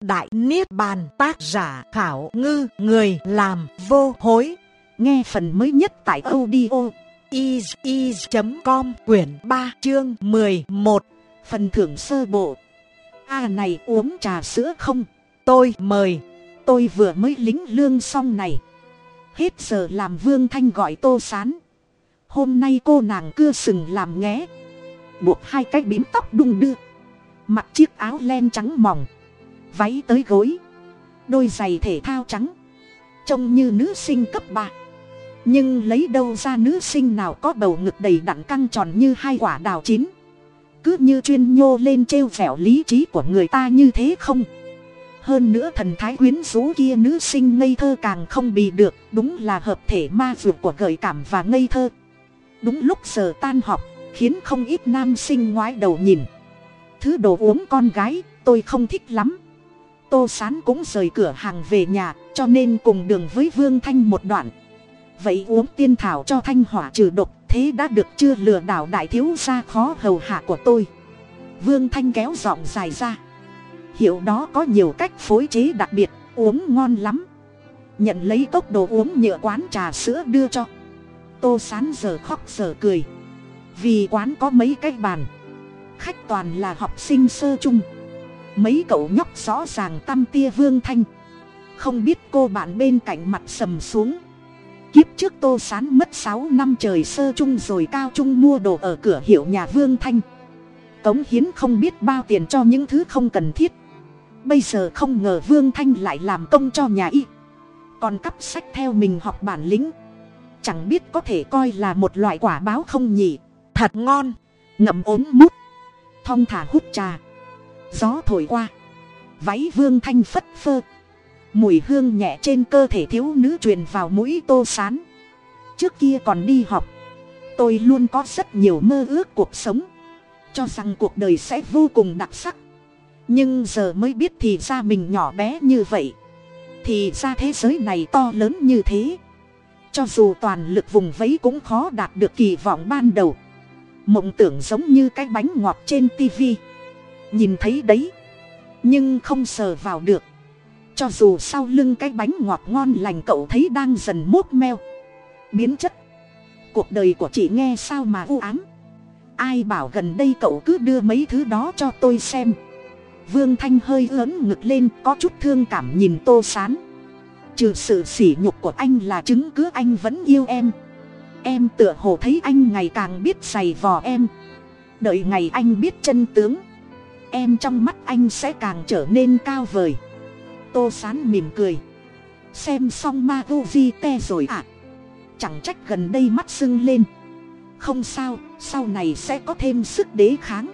Đại Niết Bàn, tác giả khảo ngư, người làm vô hối. Nghe phần mới nhất tại audio is.com quyển 3 chương 11 phần thưởng sơ bộ. A này uống trà sữa không? Tôi mời. Tôi vừa mới lính lương xong này. Hết giờ làm Vương Thanh gọi tô sán. Hôm nay cô nàng cưa sừng làm nghé. Buộc hai cái bím tóc đung đưa. Mặc chiếc áo len trắng mỏng váy tới gối. Đôi giày thể thao trắng. Trông như nữ sinh cấp ba. Nhưng lấy đâu ra nữ sinh nào có bầu ngực đầy đặn căng tròn như hai quả đào chín? Cứ như chuyên nhô lên trêu vẻo lý trí của người ta như thế không? Hơn nữa thần thái quyến rũ kia nữ sinh ngây thơ càng không bị được, đúng là hợp thể ma dược của gợi cảm và ngây thơ. Đúng lúc giờ tan học khiến không ít nam sinh ngoái đầu nhìn. Thứ đồ uống con gái, tôi không thích lắm tô sán cũng rời cửa hàng về nhà, cho nên cùng đường với vương thanh một đoạn. Vậy uống tiên thảo cho thanh hỏa trừ độc, thế đã được chưa lừa đảo đại thiếu gia khó hầu hạ của tôi. Vương thanh kéo giọng dài ra. Hiệu đó có nhiều cách phối chế đặc biệt, uống ngon lắm. Nhận lấy cốc đồ uống nhựa quán trà sữa đưa cho. Tô sán giờ khóc giờ cười. Vì quán có mấy cái bàn, khách toàn là học sinh sơ chung mấy cậu nhóc rõ ràng tăm tia vương thanh. Không biết cô bạn bên cạnh mặt sầm xuống. Kiếp trước tô sán mất sáu năm trời sơ chung rồi cao trung mua đồ ở cửa hiệu nhà vương thanh. Tống hiến không biết bao tiền cho những thứ không cần thiết. Bây giờ không ngờ vương thanh lại làm công cho nhà y. Còn cắp sách theo mình học bản lĩnh. Chẳng biết có thể coi là một loại quả báo không nhỉ. Thật ngon. Ngậm ốm mút. Thong thả hút trà gió thổi qua. Váy vương thanh phất phơ. Mùi hương nhẹ trên cơ thể thiếu nữ truyền vào mũi tô sán. Trước kia còn đi học. Tôi luôn có rất nhiều mơ ước cuộc sống. Cho rằng cuộc đời sẽ vô cùng đặc sắc. Nhưng giờ mới biết thì ra mình nhỏ bé như vậy. Thì ra thế giới này to lớn như thế. Cho dù toàn lực vùng vấy cũng khó đạt được kỳ vọng ban đầu. Mộng tưởng giống như cái bánh ngọt trên tivi nhìn thấy đấy. Nhưng không sờ vào được. Cho dù sau lưng cái bánh ngọt ngon lành cậu thấy đang dần mốt meo. Biến chất. Cuộc đời của chị nghe sao mà u ám. Ai bảo gần đây cậu cứ đưa mấy thứ đó cho tôi xem. Vương thanh hơi lớn ngực lên, có chút thương cảm nhìn tô sán. Trừ sự sỉ nhục của anh là chứng cứ anh vẫn yêu em. Em tựa hồ thấy anh ngày càng biết giày vò em. Đợi ngày anh biết chân tướng em trong mắt anh sẽ càng trở nên cao vời. Tô sán mỉm cười. Xem xong ma vô vi te rồi ạ. À. chẳng trách gần đây mắt sưng lên. Không sao, sau này sẽ có thêm sức đề kháng.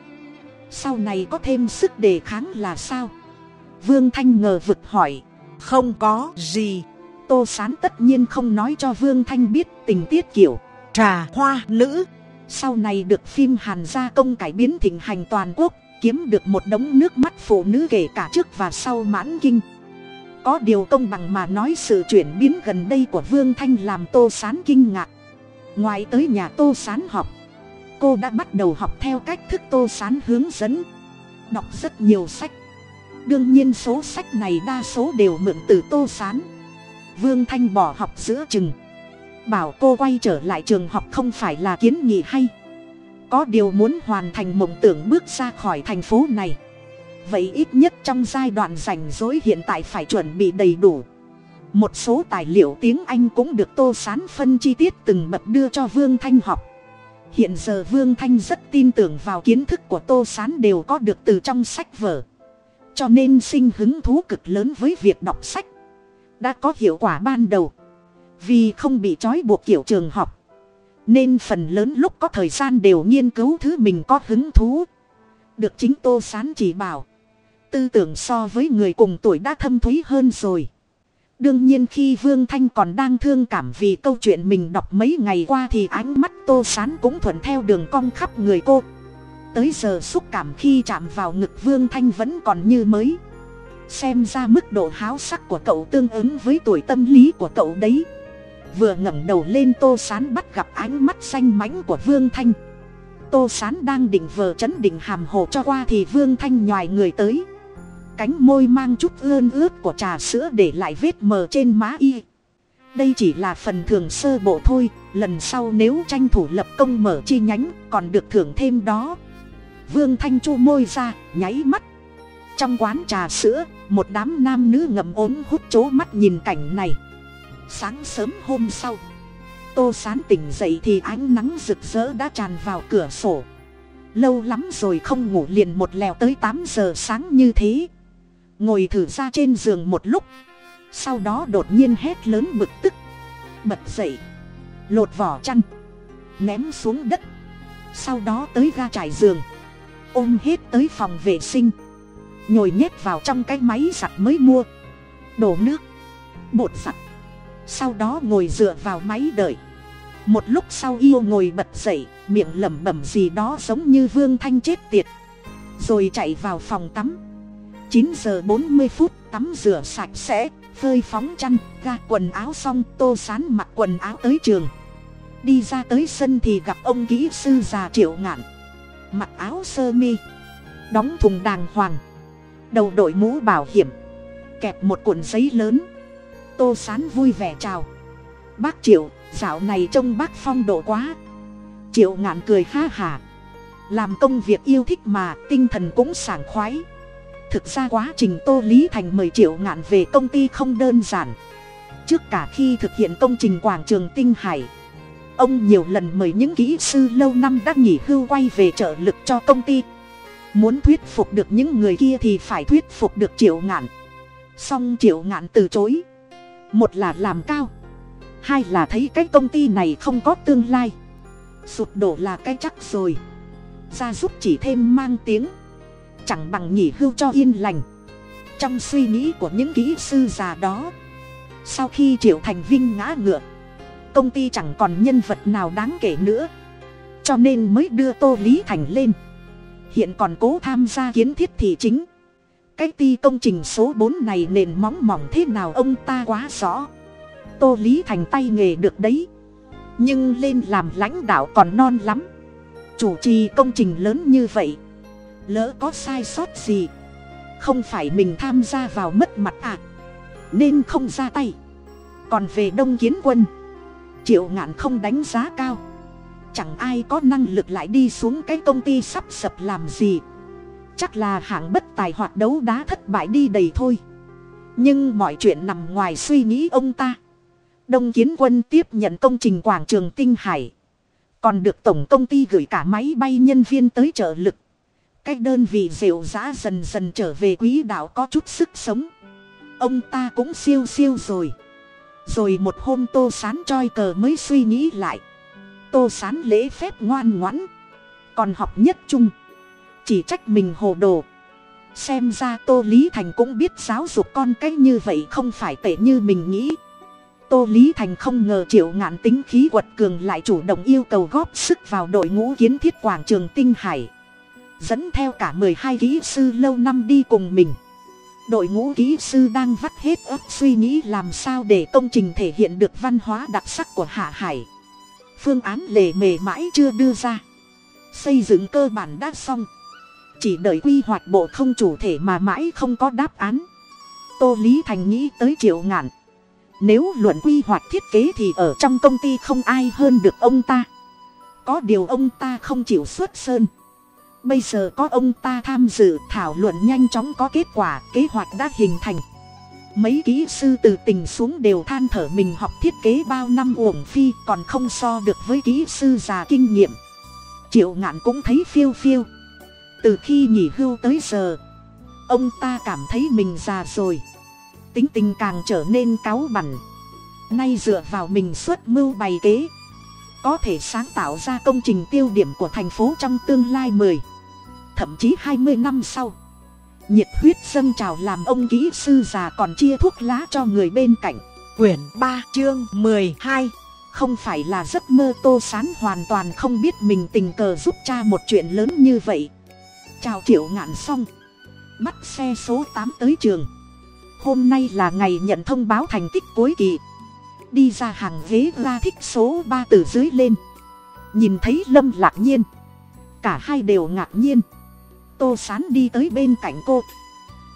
Sau này có thêm sức đề kháng là sao? Vương thanh ngờ vực hỏi. Không có gì. Tô sán tất nhiên không nói cho vương thanh biết tình tiết kiểu. Trà hoa nữ. Sau này được phim hàn gia công cải biến thịnh hành toàn quốc kiếm được một đống nước mắt phụ nữ kể cả trước và sau mãn kinh. Có điều công bằng mà nói sự chuyển biến gần đây của vương thanh làm tô sán kinh ngạc. Ngoài tới nhà tô sán học, cô đã bắt đầu học theo cách thức tô sán hướng dẫn, đọc rất nhiều sách. Đương nhiên số sách này đa số đều mượn từ tô sán. Vương thanh bỏ học giữa chừng, bảo cô quay trở lại trường học không phải là kiến nghị hay có điều muốn hoàn thành mộng tưởng bước ra khỏi thành phố này. Vậy ít nhất trong giai đoạn rảnh rỗi hiện tại phải chuẩn bị đầy đủ. Một số tài liệu tiếng anh cũng được tô sán phân chi tiết từng bậc đưa cho vương thanh học. Hiện giờ vương thanh rất tin tưởng vào kiến thức của tô sán đều có được từ trong sách vở. Cho nên sinh hứng thú cực lớn với việc đọc sách. Đã có hiệu quả ban đầu. Vì không bị trói buộc kiểu trường học nên phần lớn lúc có thời gian đều nghiên cứu thứ mình có hứng thú. Được chính tô sán chỉ bảo. Tư tưởng so với người cùng tuổi đã thâm thúy hơn rồi. Đương nhiên khi vương thanh còn đang thương cảm vì câu chuyện mình đọc mấy ngày qua thì ánh mắt tô sán cũng thuận theo đường cong khắp người cô. Tới giờ xúc cảm khi chạm vào ngực vương thanh vẫn còn như mới. Xem ra mức độ háo sắc của cậu tương ứng với tuổi tâm lý của cậu đấy vừa ngẩng đầu lên tô sán bắt gặp ánh mắt xanh mãnh của vương thanh. Tô sán đang định vờ chấn định hàm hồ cho qua thì vương thanh nhoài người tới. Cánh môi mang chút ươn ướt của trà sữa để lại vết mờ trên má y. Đây chỉ là phần thưởng sơ bộ thôi, lần sau nếu tranh thủ lập công mở chi nhánh còn được thưởng thêm đó. Vương thanh chu môi ra, nháy mắt. Trong quán trà sữa, một đám nam nữ ngậm ốm hút chố mắt nhìn cảnh này sáng sớm hôm sau. Tô sán tỉnh dậy thì ánh nắng rực rỡ đã tràn vào cửa sổ. Lâu lắm rồi không ngủ liền một lèo tới tám giờ sáng như thế. Ngồi thử ra trên giường một lúc. Sau đó đột nhiên hét lớn bực tức. Bật dậy. Lột vỏ chăn. Ném xuống đất. Sau đó tới ga trải giường. Ôm hết tới phòng vệ sinh. Nhồi nhét vào trong cái máy giặt mới mua. Đổ nước. Bột giặt sau đó ngồi dựa vào máy đợi. Một lúc sau yêu ngồi bật dậy, miệng lẩm bẩm gì đó giống như vương thanh chết tiệt. Rồi chạy vào phòng tắm. Chín giờ bốn mươi phút, tắm rửa sạch sẽ, phơi phóng chăn, ga quần áo xong, tô sán mặc quần áo tới trường. Đi ra tới sân thì gặp ông kỹ sư già triệu ngạn. Mặc áo sơ mi, đóng thùng đàng hoàng. Đầu đội mũ bảo hiểm, kẹp một cuộn giấy lớn tô sán vui vẻ chào. Bác triệu, dạo này trông bác phong độ quá. Triệu ngạn cười ha hà. Làm công việc yêu thích mà, tinh thần cũng sảng khoái. Thực ra quá trình tô lý thành mời triệu ngạn về công ty không đơn giản. Trước cả khi thực hiện công trình quảng trường tinh hải, ông nhiều lần mời những kỹ sư lâu năm đã nghỉ hưu quay về trợ lực cho công ty. Muốn thuyết phục được những người kia thì phải thuyết phục được triệu ngạn. Song triệu ngạn từ chối một là làm cao. Hai là thấy cái công ty này không có tương lai. Sụp đổ là cái chắc rồi. Ra giúp chỉ thêm mang tiếng. Chẳng bằng nghỉ hưu cho yên lành. Trong suy nghĩ của những kỹ sư già đó, sau khi triệu thành vinh ngã ngựa, công ty chẳng còn nhân vật nào đáng kể nữa. Cho nên mới đưa tô lý thành lên. Hiện còn cố tham gia kiến thiết thị chính cái ti công trình số bốn này nền móng mỏng thế nào ông ta quá rõ. Tô lý thành tay nghề được đấy. Nhưng lên làm lãnh đạo còn non lắm. Chủ trì công trình lớn như vậy. Lỡ có sai sót gì, không phải mình tham gia vào mất mặt à. Nên không ra tay. Còn về đông kiến quân, triệu ngạn không đánh giá cao. Chẳng ai có năng lực lại đi xuống cái công ty sắp sập làm gì chắc là hạng bất tài hoạt đấu đá thất bại đi đầy thôi. Nhưng mọi chuyện nằm ngoài suy nghĩ ông ta. Đông kiến quân tiếp nhận công trình quảng trường tinh hải. Còn được tổng công ty gửi cả máy bay nhân viên tới trợ lực. Cái đơn vị rượu giã dần dần trở về quỹ đạo có chút sức sống. Ông ta cũng siêu siêu rồi. Rồi một hôm tô sán choi cờ mới suy nghĩ lại. Tô sán lễ phép ngoan ngoãn. Còn học nhất trung chỉ trách mình hồ đồ. Xem ra tô lý thành cũng biết giáo dục con cái như vậy không phải tệ như mình nghĩ. Tô lý thành không ngờ triệu ngạn tính khí quật cường lại chủ động yêu cầu góp sức vào đội ngũ kiến thiết quảng trường tinh hải. Dẫn theo cả mười hai kỹ sư lâu năm đi cùng mình. Đội ngũ kỹ sư đang vắt hết ấp suy nghĩ làm sao để công trình thể hiện được văn hóa đặc sắc của hạ hải. Phương án lề mề mãi chưa đưa ra. Xây dựng cơ bản đã xong chỉ đợi quy hoạch bộ không chủ thể mà mãi không có đáp án. Tô lý thành nghĩ tới triệu ngạn. Nếu luận quy hoạch thiết kế thì ở trong công ty không ai hơn được ông ta. Có điều ông ta không chịu xuất sơn. Bây giờ có ông ta tham dự thảo luận nhanh chóng có kết quả, kế hoạch đã hình thành. Mấy kỹ sư từ tình xuống đều than thở mình học thiết kế bao năm uổng phi, còn không so được với kỹ sư già kinh nghiệm. Triệu ngạn cũng thấy phiêu phiêu từ khi nghỉ hưu tới giờ ông ta cảm thấy mình già rồi. Tính tình càng trở nên cáu bẩn. Nay dựa vào mình xuất mưu bày kế có thể sáng tạo ra công trình tiêu điểm của thành phố trong tương lai mười thậm chí hai mươi năm sau. Nhiệt huyết dâng trào làm ông kỹ sư già còn chia thuốc lá cho người bên cạnh. Quyển ba chương mười hai. Không phải là giấc mơ tô sán hoàn toàn không biết mình tình cờ giúp cha một chuyện lớn như vậy chào triệu ngạn xong. Bắt xe số tám tới trường. Hôm nay là ngày nhận thông báo thành tích cuối kỳ. Đi ra hàng ghế ra thích số ba từ dưới lên. Nhìn thấy lâm lạc nhiên. Cả hai đều ngạc nhiên. Tô sán đi tới bên cạnh cô.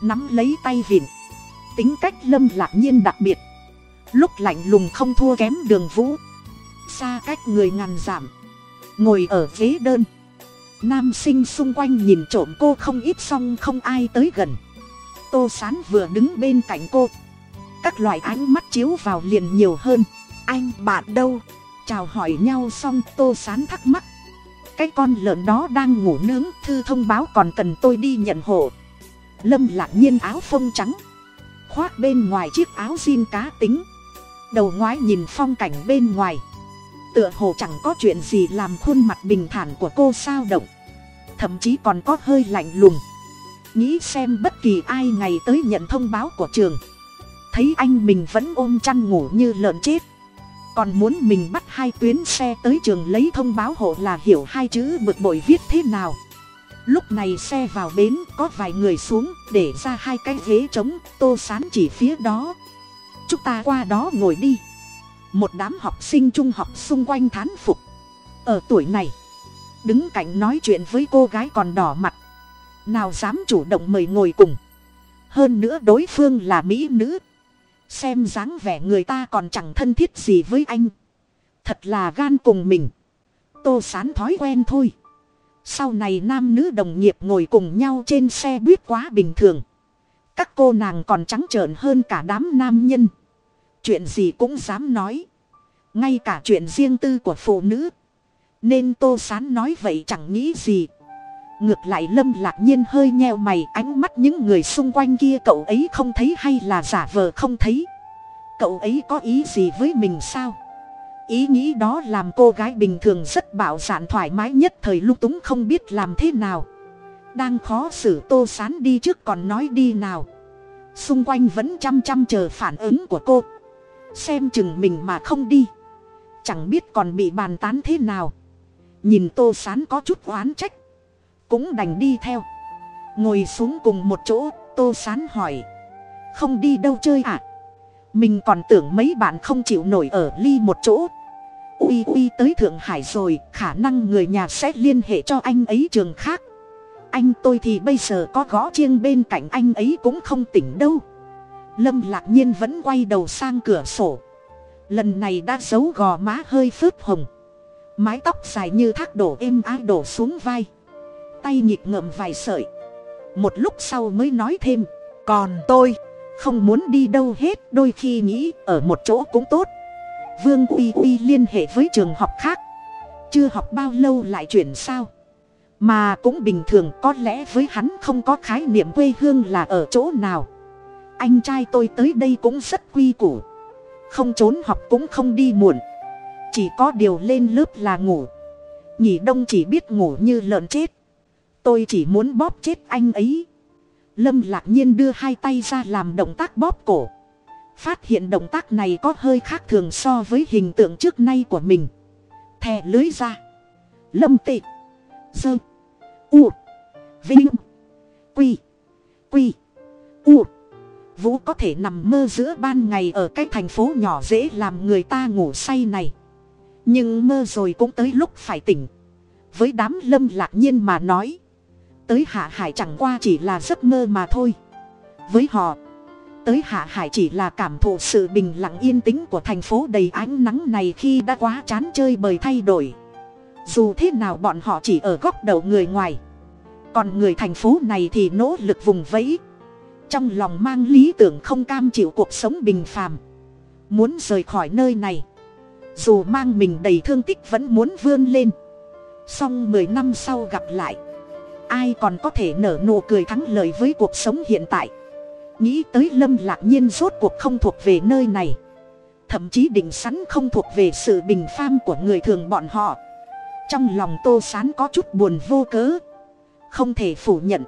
Nắm lấy tay vịn. Tính cách lâm lạc nhiên đặc biệt. Lúc lạnh lùng không thua kém đường vũ. Xa cách người ngàn giảm. Ngồi ở ghế đơn nam sinh xung quanh nhìn trộm cô không ít xong không ai tới gần. Tô sán vừa đứng bên cạnh cô. Các loại ánh mắt chiếu vào liền nhiều hơn. Anh, bạn đâu? Chào hỏi nhau xong, tô sán thắc mắc. Cái con lợn đó đang ngủ nướng, thư thông báo còn cần tôi đi nhận hộ. Lâm lạc nhiên áo phông trắng. Khoác bên ngoài chiếc áo jean cá tính. Đầu ngoái nhìn phong cảnh bên ngoài tựa hồ chẳng có chuyện gì làm khuôn mặt bình thản của cô sao động. Thậm chí còn có hơi lạnh lùng. Nghĩ xem bất kỳ ai ngày tới nhận thông báo của trường. Thấy anh mình vẫn ôm chăn ngủ như lợn chết. Còn muốn mình bắt hai tuyến xe tới trường lấy thông báo hộ là hiểu hai chữ bực bội viết thế nào. Lúc này xe vào bến có vài người xuống để ra hai cái ghế trống tô sán chỉ phía đó. Chúng ta qua đó ngồi đi một đám học sinh trung học xung quanh thán phục. Ở tuổi này, đứng cạnh nói chuyện với cô gái còn đỏ mặt. Nào dám chủ động mời ngồi cùng. Hơn nữa đối phương là mỹ nữ. Xem dáng vẻ người ta còn chẳng thân thiết gì với anh. Thật là gan cùng mình. Tô sán thói quen thôi. Sau này nam nữ đồng nghiệp ngồi cùng nhau trên xe buýt quá bình thường. Các cô nàng còn trắng trợn hơn cả đám nam nhân chuyện gì cũng dám nói. Ngay cả chuyện riêng tư của phụ nữ. Nên tô sán nói vậy chẳng nghĩ gì. Ngược lại lâm lạc nhiên hơi nheo mày, ánh mắt những người xung quanh kia cậu ấy không thấy hay là giả vờ không thấy. Cậu ấy có ý gì với mình sao? Ý nghĩ đó làm cô gái bình thường rất bạo dạn thoải mái nhất thời lung túng không biết làm thế nào. Đang khó xử tô sán đi trước còn nói đi nào. Xung quanh vẫn chăm chăm chờ phản ứng của cô xem chừng mình mà không đi. Chẳng biết còn bị bàn tán thế nào. Nhìn tô sán có chút oán trách. Cũng đành đi theo. Ngồi xuống cùng một chỗ, tô sán hỏi. Không đi đâu chơi à? Mình còn tưởng mấy bạn không chịu nổi ở ly một chỗ. Uy uy tới thượng hải rồi, khả năng người nhà sẽ liên hệ cho anh ấy trường khác. Anh tôi thì bây giờ có gõ chiêng bên cạnh anh ấy cũng không tỉnh đâu lâm lạc nhiên vẫn quay đầu sang cửa sổ. Lần này đã giấu gò má hơi phớt hồng. Mái tóc dài như thác đổ êm ái đổ xuống vai. Tay nhịp ngậm vài sợi. Một lúc sau mới nói thêm, còn tôi, không muốn đi đâu hết, đôi khi nghĩ ở một chỗ cũng tốt. Vương uy uy liên hệ với trường học khác. Chưa học bao lâu lại chuyển sao? Mà cũng bình thường, có lẽ với hắn không có khái niệm quê hương là ở chỗ nào anh trai tôi tới đây cũng rất quy củ. Không trốn học cũng không đi muộn. Chỉ có điều lên lớp là ngủ. Nhỉ đông chỉ biết ngủ như lợn chết. Tôi chỉ muốn bóp chết anh ấy. Lâm lạc nhiên đưa hai tay ra làm động tác bóp cổ. Phát hiện động tác này có hơi khác thường so với hình tượng trước nay của mình. Thè lưới ra. Lâm tị. Dơ. U. Vinh. Quy. Quy. U vũ có thể nằm mơ giữa ban ngày ở cái thành phố nhỏ dễ làm người ta ngủ say này. Nhưng mơ rồi cũng tới lúc phải tỉnh. Với đám lâm lạc nhiên mà nói, tới hạ hải chẳng qua chỉ là giấc mơ mà thôi. Với họ, tới hạ hải chỉ là cảm thụ sự bình lặng yên tĩnh của thành phố đầy ánh nắng này khi đã quá chán chơi bời thay đổi. Dù thế nào bọn họ chỉ ở góc đầu người ngoài. Còn người thành phố này thì nỗ lực vùng vẫy trong lòng mang lý tưởng không cam chịu cuộc sống bình phàm. Muốn rời khỏi nơi này. Dù mang mình đầy thương tích vẫn muốn vươn lên. Song mười năm sau gặp lại. Ai còn có thể nở nụ cười thắng lợi với cuộc sống hiện tại? Nghĩ tới lâm lạc nhiên rốt cuộc không thuộc về nơi này. Thậm chí định sẵn không thuộc về sự bình pham của người thường bọn họ. Trong lòng tô sán có chút buồn vô cớ. Không thể phủ nhận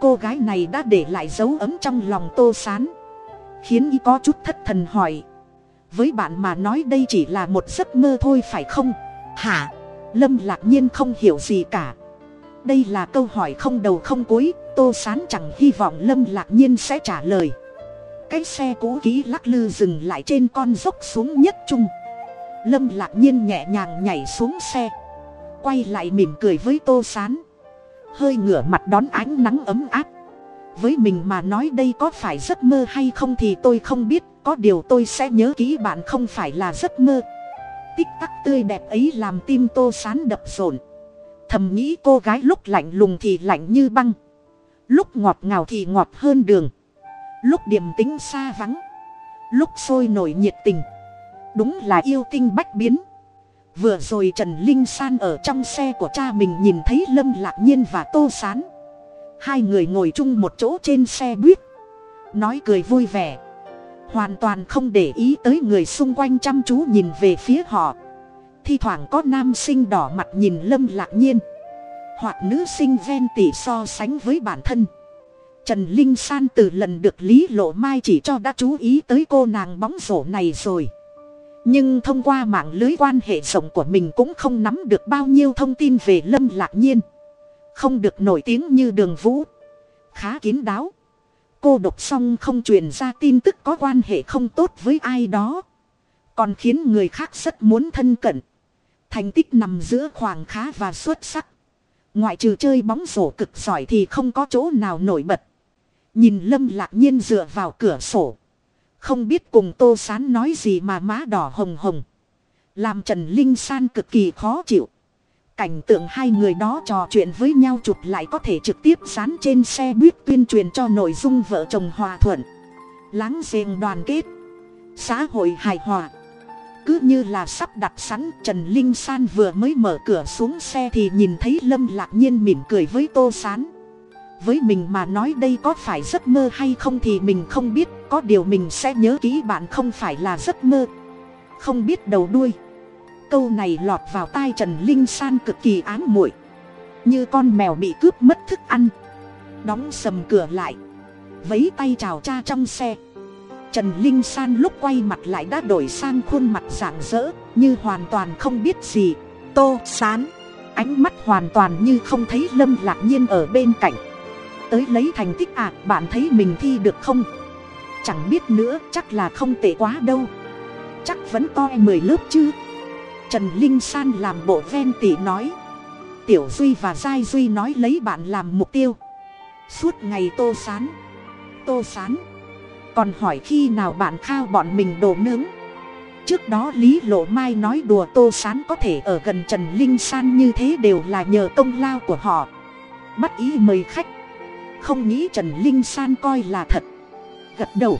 cô gái này đã để lại dấu ấm trong lòng tô sán khiến y có chút thất thần hỏi với bạn mà nói đây chỉ là một giấc mơ thôi phải không? Hả? Lâm lạc nhiên không hiểu gì cả. Đây là câu hỏi không đầu không cuối tô sán chẳng hy vọng lâm lạc nhiên sẽ trả lời. Cái xe cũ kỹ lắc lư dừng lại trên con dốc xuống nhất trung. Lâm lạc nhiên nhẹ nhàng nhảy xuống xe quay lại mỉm cười với tô sán hơi ngửa mặt đón ánh nắng ấm áp. Với mình mà nói đây có phải giấc mơ hay không thì tôi không biết, có điều tôi sẽ nhớ kỹ bạn không phải là giấc mơ. Tích tắc tươi đẹp ấy làm tim tô sán đập rộn. Thầm nghĩ cô gái lúc lạnh lùng thì lạnh như băng. Lúc ngọt ngào thì ngọt hơn đường. Lúc điềm tính xa vắng. Lúc sôi nổi nhiệt tình. Đúng là yêu tinh bách biến vừa rồi trần linh san ở trong xe của cha mình nhìn thấy lâm lạc nhiên và tô s á n hai người ngồi chung một chỗ trên xe buýt. Nói cười vui vẻ. Hoàn toàn không để ý tới người xung quanh chăm chú nhìn về phía họ. Thi thoảng có nam sinh đỏ mặt nhìn lâm lạc nhiên. Hoặc nữ sinh ven tỉ so sánh với bản thân. Trần linh san từ lần được lý lộ mai chỉ cho đã chú ý tới cô nàng bóng rổ này rồi nhưng thông qua mạng lưới quan hệ rộng của mình cũng không nắm được bao nhiêu thông tin về lâm lạc nhiên. Không được nổi tiếng như đường vũ. Khá kín đáo. Cô độc xong không truyền ra tin tức có quan hệ không tốt với ai đó. Còn khiến người khác rất muốn thân cận. Thành tích nằm giữa khoảng khá và xuất sắc. Ngoại trừ chơi bóng rổ cực giỏi thì không có chỗ nào nổi bật. Nhìn lâm lạc nhiên dựa vào cửa sổ không biết cùng tô sán nói gì mà má đỏ hồng hồng. Làm Trần Linh San cực kỳ khó chịu. Cảnh tượng hai người đó trò chuyện với nhau chụp lại có thể trực tiếp dán trên xe buýt tuyên truyền cho nội dung vợ chồng hòa thuận. Láng giềng đoàn kết. Xã hội hài hòa. Cứ như là sắp đặt sẵn, Trần Linh San vừa mới mở cửa xuống xe thì nhìn thấy Lâm Lạc Nhiên mỉm cười với Tô Sán với mình mà nói đây có phải giấc mơ hay không thì mình không biết, có điều mình sẽ nhớ kỹ bạn không phải là giấc mơ. Không biết đầu đuôi. Câu này lọt vào tai trần linh san cực kỳ ám muội. Như con mèo bị cướp mất thức ăn. Đóng sầm cửa lại. Vấy tay chào cha trong xe. Trần linh san lúc quay mặt lại đã đổi sang khuôn mặt rạng rỡ, như hoàn toàn không biết gì. Tô sán. Ánh mắt hoàn toàn như không thấy lâm lạc nhiên ở bên cạnh tới lấy thành tích à bạn thấy mình thi được không? Chẳng biết nữa, chắc là không tệ quá đâu. Chắc vẫn toi mười lớp chứ? Trần linh san làm bộ ven tỉ nói. Tiểu duy và giai duy nói lấy bạn làm mục tiêu. Suốt ngày tô sán. Tô sán. Còn hỏi khi nào bạn khao bọn mình đồ nướng? Trước đó lý lộ mai nói đùa tô sán có thể ở gần trần linh san như thế đều là nhờ công lao của họ. Bắt ý mời khách không nghĩ trần linh san coi là thật. Gật đầu.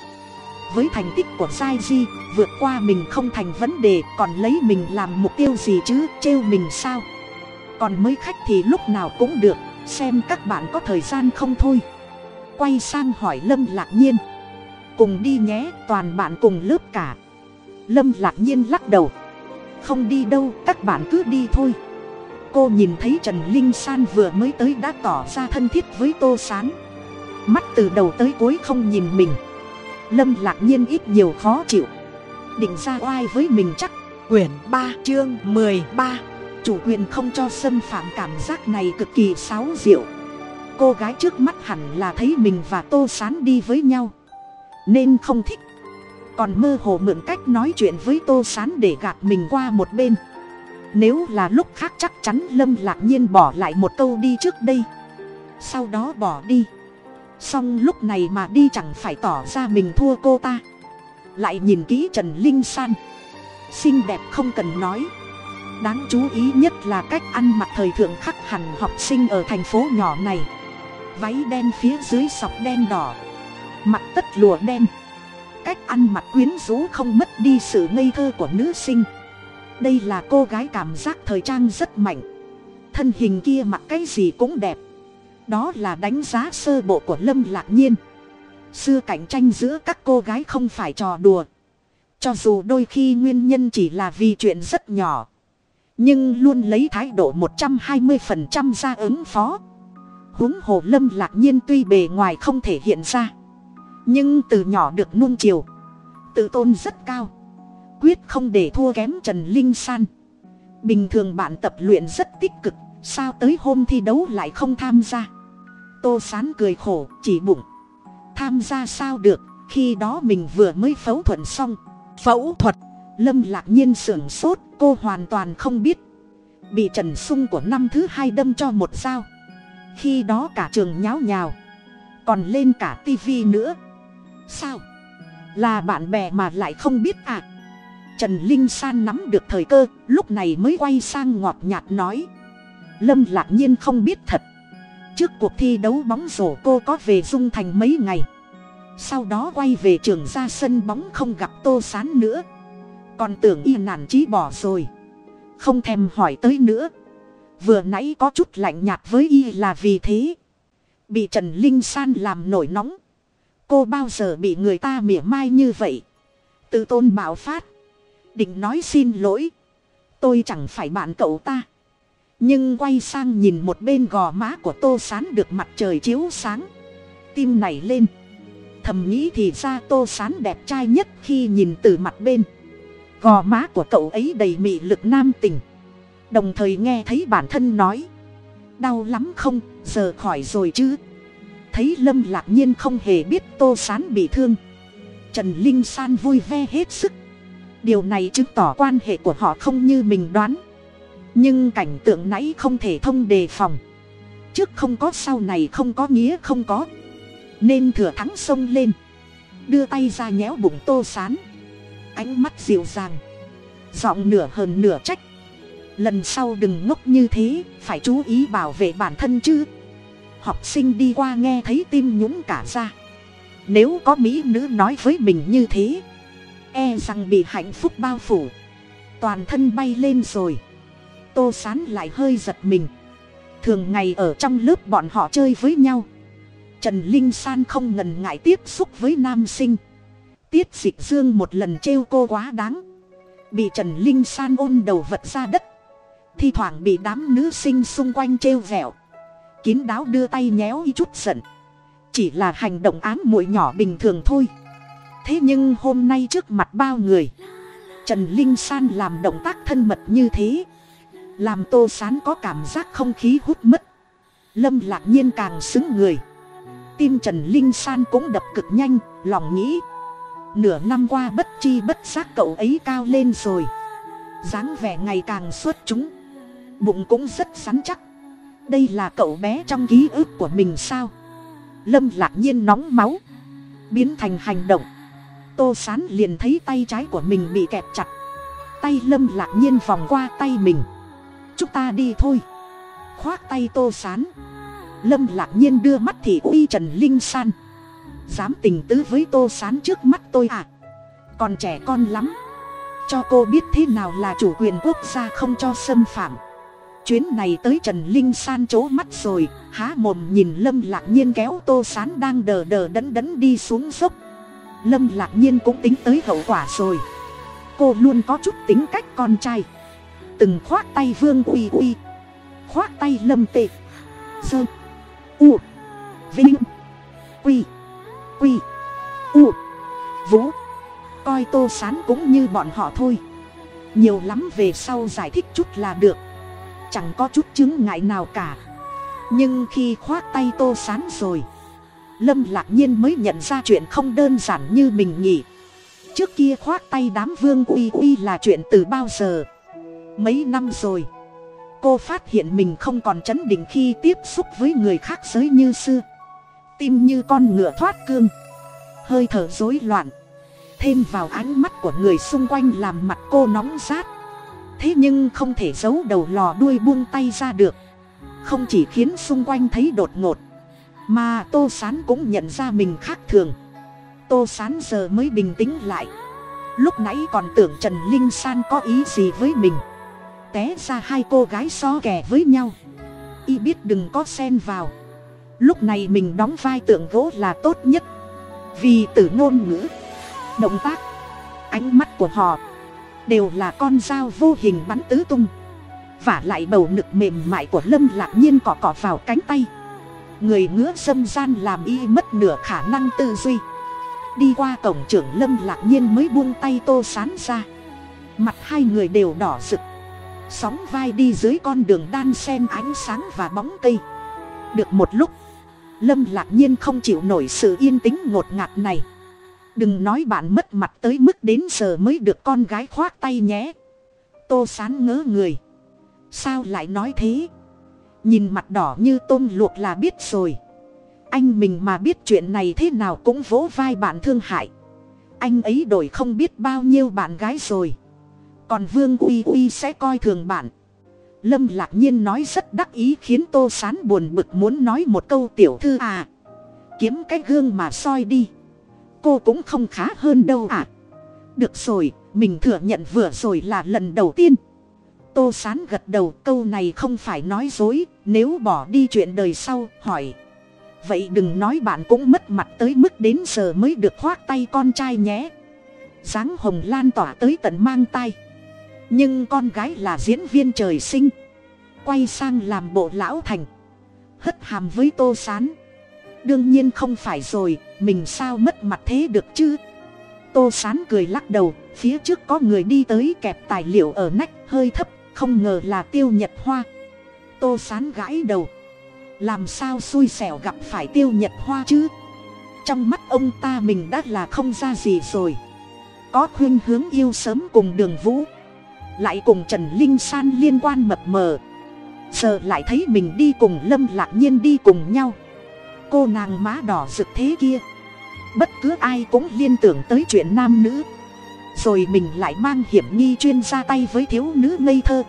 Với thành tích của sai di, vượt qua mình không thành vấn đề, còn lấy mình làm mục tiêu gì chứ, trêu mình sao? Còn mới khách thì lúc nào cũng được, xem các bạn có thời gian không thôi. Quay sang hỏi lâm lạc nhiên. Cùng đi nhé, toàn bạn cùng lớp cả. Lâm lạc nhiên lắc đầu. Không đi đâu, các bạn cứ đi thôi cô nhìn thấy trần linh san vừa mới tới đã tỏ ra thân thiết với tô s á n mắt từ đầu tới cuối không nhìn mình. Lâm lạc nhiên ít nhiều khó chịu. Định ra oai với mình chắc. Quyển ba, chương mười ba. Chủ quyền không cho xâm phạm cảm giác này cực kỳ sáo diệu. Cô gái trước mắt hẳn là thấy mình và tô s á n đi với nhau. Nên không thích. Còn mơ hồ mượn cách nói chuyện với tô s á n để gạt mình qua một bên nếu là lúc khác chắc chắn lâm lạc nhiên bỏ lại một câu đi trước đây. Sau đó bỏ đi. Xong lúc này mà đi chẳng phải tỏ ra mình thua cô ta. Lại nhìn kỹ trần linh san. Xinh đẹp không cần nói. Đáng chú ý nhất là cách ăn mặc thời thượng khắc hẳn học sinh ở thành phố nhỏ này. Váy đen phía dưới sọc đen đỏ. Mặt tất lùa đen. Cách ăn mặc quyến rũ không mất đi sự ngây thơ của nữ sinh đây là cô gái cảm giác thời trang rất mạnh. Thân hình kia mặc cái gì cũng đẹp. Đó là đánh giá sơ bộ của lâm lạc nhiên. Xưa cạnh tranh giữa các cô gái không phải trò đùa. Cho dù đôi khi nguyên nhân chỉ là vì chuyện rất nhỏ. Nhưng luôn lấy thái độ một trăm hai mươi phần trăm ra ứng phó. Huống hồ lâm lạc nhiên tuy bề ngoài không thể hiện ra. Nhưng từ nhỏ được nuông chiều. Tự tôn rất cao quyết không để thua kém trần linh san. Bình thường bạn tập luyện rất tích cực, sao tới hôm thi đấu lại không tham gia? Tô sán cười khổ, chỉ bụng. Tham gia sao được, khi đó mình vừa mới phẫu thuật xong. Phẫu thuật? Lâm lạc nhiên sưởng sốt, cô hoàn toàn không biết. Bị trần sung của năm thứ hai đâm cho một dao. Khi đó cả trường nháo nhào. Còn lên cả tivi nữa. Sao? Là bạn bè mà lại không biết à? Trần linh san nắm được thời cơ, lúc này mới quay sang ngọt nhạt nói. Lâm lạc nhiên không biết thật. Trước cuộc thi đấu bóng rổ cô có về dung thành mấy ngày? Sau đó quay về trường ra sân bóng không gặp tô sán nữa. Còn tưởng y nản trí bỏ rồi. Không thèm hỏi tới nữa. Vừa nãy có chút lạnh nhạt với y là vì thế. Bị trần linh san làm nổi nóng. Cô bao giờ bị người ta mỉa mai như vậy? Tự tôn bạo phát định nói xin lỗi. Tôi chẳng phải bạn cậu ta. Nhưng quay sang nhìn một bên gò má của tô sán được mặt trời chiếu sáng. Tim này lên. Thầm nghĩ thì ra tô sán đẹp trai nhất khi nhìn từ mặt bên. Gò má của cậu ấy đầy mị lực nam tình. Đồng thời nghe thấy bản thân nói. Đau lắm không? Giờ khỏi rồi chứ. Thấy lâm lạc nhiên không hề biết tô sán bị thương. Trần linh san vui ve hết sức điều này chứng tỏ quan hệ của họ không như mình đoán. Nhưng cảnh tượng nãy không thể thông đề phòng. Trước không có, sau này không có, nghĩa không có. Nên thừa thắng xông lên. Đưa tay ra nhéo bụng tô sán. Ánh mắt dịu dàng. Giọng nửa hờn nửa trách. Lần sau đừng ngốc như thế, phải chú ý bảo vệ bản thân chứ. Học sinh đi qua nghe thấy tim nhũng cả ra. Nếu có mỹ nữ nói với mình như thế e rằng bị hạnh phúc bao phủ. Toàn thân bay lên rồi. Tô sán lại hơi giật mình. Thường ngày ở trong lớp bọn họ chơi với nhau. Trần linh san không ngần ngại tiếp xúc với nam sinh. Tiết dịch dương một lần trêu cô quá đáng. Bị trần linh san ôm đầu vật ra đất. Thi thoảng bị đám nữ sinh xung quanh trêu vẹo. Kín đáo đưa tay nhéo y chút giận. Chỉ là hành động ám muội nhỏ bình thường thôi thế nhưng hôm nay trước mặt bao người, trần linh san làm động tác thân mật như thế, làm tô sán có cảm giác không khí hút mất. Lâm lạc nhiên càng xứng người. Tim trần linh san cũng đập cực nhanh, lòng nghĩ, nửa năm qua bất chi bất giác cậu ấy cao lên rồi. Dáng vẻ ngày càng xuất chúng. Bụng cũng rất sắn chắc. Đây là cậu bé trong ký ức của mình sao? Lâm lạc nhiên nóng máu, biến thành hành động tô sán liền thấy tay trái của mình bị kẹp chặt. Tay lâm lạc nhiên vòng qua tay mình. Chúng ta đi thôi. Khoác tay tô sán. Lâm lạc nhiên đưa mắt thì uy trần linh san. Dám tình tứ với tô sán trước mắt tôi à? Còn trẻ con lắm. Cho cô biết thế nào là chủ quyền quốc gia không cho xâm phạm. Chuyến này tới trần linh san chỗ mắt rồi, há mồm nhìn lâm lạc nhiên kéo tô sán đang đờ đờ đẫn đẫn đi xuống dốc lâm lạc nhiên cũng tính tới hậu quả rồi. Cô luôn có chút tính cách con trai. Từng khoác tay vương uy uy. Khoác tay lâm tệ. Sơ. U. Vinh. Quy. Quy. U. Vũ. Coi tô sán cũng như bọn họ thôi. Nhiều lắm về sau giải thích chút là được. Chẳng có chút chứng ngại nào cả. Nhưng khi khoác tay tô sán rồi lâm lạc nhiên mới nhận ra chuyện không đơn giản như mình nghĩ. Trước kia khoác tay đám vương uy uy là chuyện từ bao giờ? Mấy năm rồi, cô phát hiện mình không còn chấn định khi tiếp xúc với người khác giới như xưa. Tim như con ngựa thoát cương, hơi thở rối loạn. Thêm vào ánh mắt của người xung quanh làm mặt cô nóng rát. Thế nhưng không thể giấu đầu lò đuôi buông tay ra được. Không chỉ khiến xung quanh thấy đột ngột mà tô sán cũng nhận ra mình khác thường. Tô sán giờ mới bình tĩnh lại. Lúc nãy còn tưởng trần linh san có ý gì với mình. Té ra hai cô gái so kè với nhau. Y biết đừng có xen vào. Lúc này mình đóng vai tượng gỗ là tốt nhất. Vì từ ngôn ngữ, động tác, ánh mắt của họ đều là con dao vô hình bắn tứ tung. Và lại bầu nực mềm mại của lâm lạc nhiên cỏ cỏ vào cánh tay người ngứa xâm gian làm y mất nửa khả năng tư duy. Đi qua cổng trưởng lâm lạc nhiên mới buông tay tô sán ra. Mặt hai người đều đỏ rực. Sóng vai đi dưới con đường đan sen ánh sáng và bóng cây. Được một lúc, lâm lạc nhiên không chịu nổi sự yên tĩnh ngột ngạt này. Đừng nói bạn mất mặt tới mức đến giờ mới được con gái khoác tay nhé. Tô sán ngớ người. Sao lại nói thế? Nhìn mặt đỏ như tôm luộc là biết rồi. Anh mình mà biết chuyện này thế nào cũng vỗ vai bạn thương hại. Anh ấy đổi không biết bao nhiêu bạn gái rồi. Còn vương uy uy sẽ coi thường bạn. Lâm lạc nhiên nói rất đắc ý khiến tô s á n buồn bực muốn nói một câu tiểu thư à. Kiếm cái gương mà soi đi. Cô cũng không khá hơn đâu à. Được rồi, mình thừa nhận vừa rồi là lần đầu tiên tô s á n gật đầu, câu này không phải nói dối, nếu bỏ đi chuyện đời sau, hỏi. Vậy đừng nói bạn cũng mất mặt tới mức đến giờ mới được khoác tay con trai nhé. Dáng hồng lan tỏa tới tận mang tay nhưng con gái là diễn viên trời sinh. Quay sang làm bộ lão thành. Hất hàm với tô s á n đương nhiên không phải rồi, mình sao mất mặt thế được chứ? Tô s á n cười lắc đầu, phía trước có người đi tới kẹp tài liệu ở nách, hơi thấp không ngờ là tiêu nhật hoa. Tô s á n gãi đầu. Làm sao xui xẻo gặp phải tiêu nhật hoa chứ? Trong mắt ông ta mình đã là không ra gì rồi. Có khuyên hướng yêu sớm cùng đường vũ. Lại cùng trần linh san liên quan mập mờ. Giờ lại thấy mình đi cùng lâm lạc nhiên đi cùng nhau. Cô nàng má đỏ rực thế kia. Bất cứ ai cũng liên tưởng tới chuyện nam nữ rồi mình lại mang hiểm nghi chuyên ra tay với thiếu nữ ngây thơ.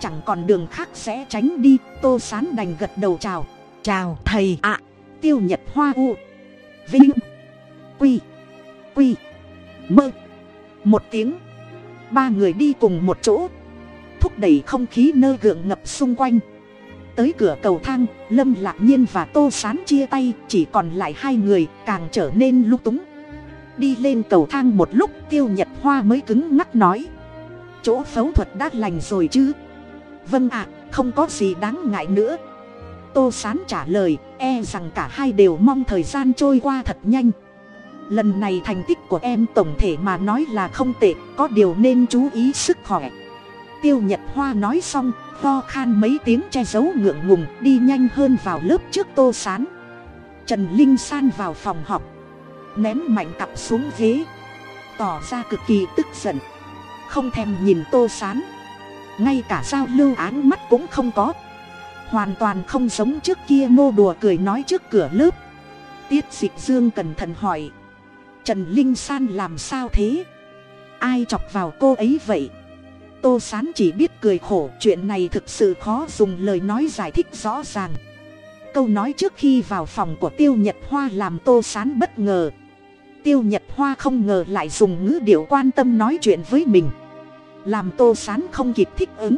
Chẳng còn đường khác sẽ tránh đi tô sán đành gật đầu chào. Chào thầy ạ. Tiêu nhật hoa u. Vinh. Quy. Quy. Mơ. Một tiếng. Ba người đi cùng một chỗ. Thúc đẩy không khí nơ gượng ngập xung quanh. Tới cửa cầu thang lâm lạc nhiên và tô sán chia tay chỉ còn lại hai người càng trở nên lung túng đi lên cầu thang một lúc, tiêu nhật hoa mới cứng ngắc nói. Chỗ phẫu thuật đã lành rồi chứ? Vâng ạ, không có gì đáng ngại nữa. Tô sán trả lời e rằng cả hai đều mong thời gian trôi qua thật nhanh. Lần này thành tích của em tổng thể mà nói là không tệ, có điều nên chú ý sức khỏe. Tiêu nhật hoa nói xong lo khan mấy tiếng che giấu ngượng ngùng, đi nhanh hơn vào lớp trước tô sán. Trần linh san vào phòng học ném mạnh cặp xuống ghế, tỏ ra cực kỳ tức giận, không thèm nhìn tô sán. Ngay cả giao lưu áng mắt cũng không có, hoàn toàn không giống trước kia ngô đùa cười nói trước cửa lớp. Tiết dịch dương cẩn thận hỏi, trần linh san làm sao thế? Ai chọc vào cô ấy vậy? Tô s á n chỉ biết cười khổ, chuyện này thực sự khó dùng lời nói giải thích rõ ràng. Câu nói trước khi vào phòng của tiêu nhật hoa làm tô s á n bất ngờ tiêu nhật hoa không ngờ lại dùng ngữ điệu quan tâm nói chuyện với mình. Làm tô s á n không kịp thích ứng.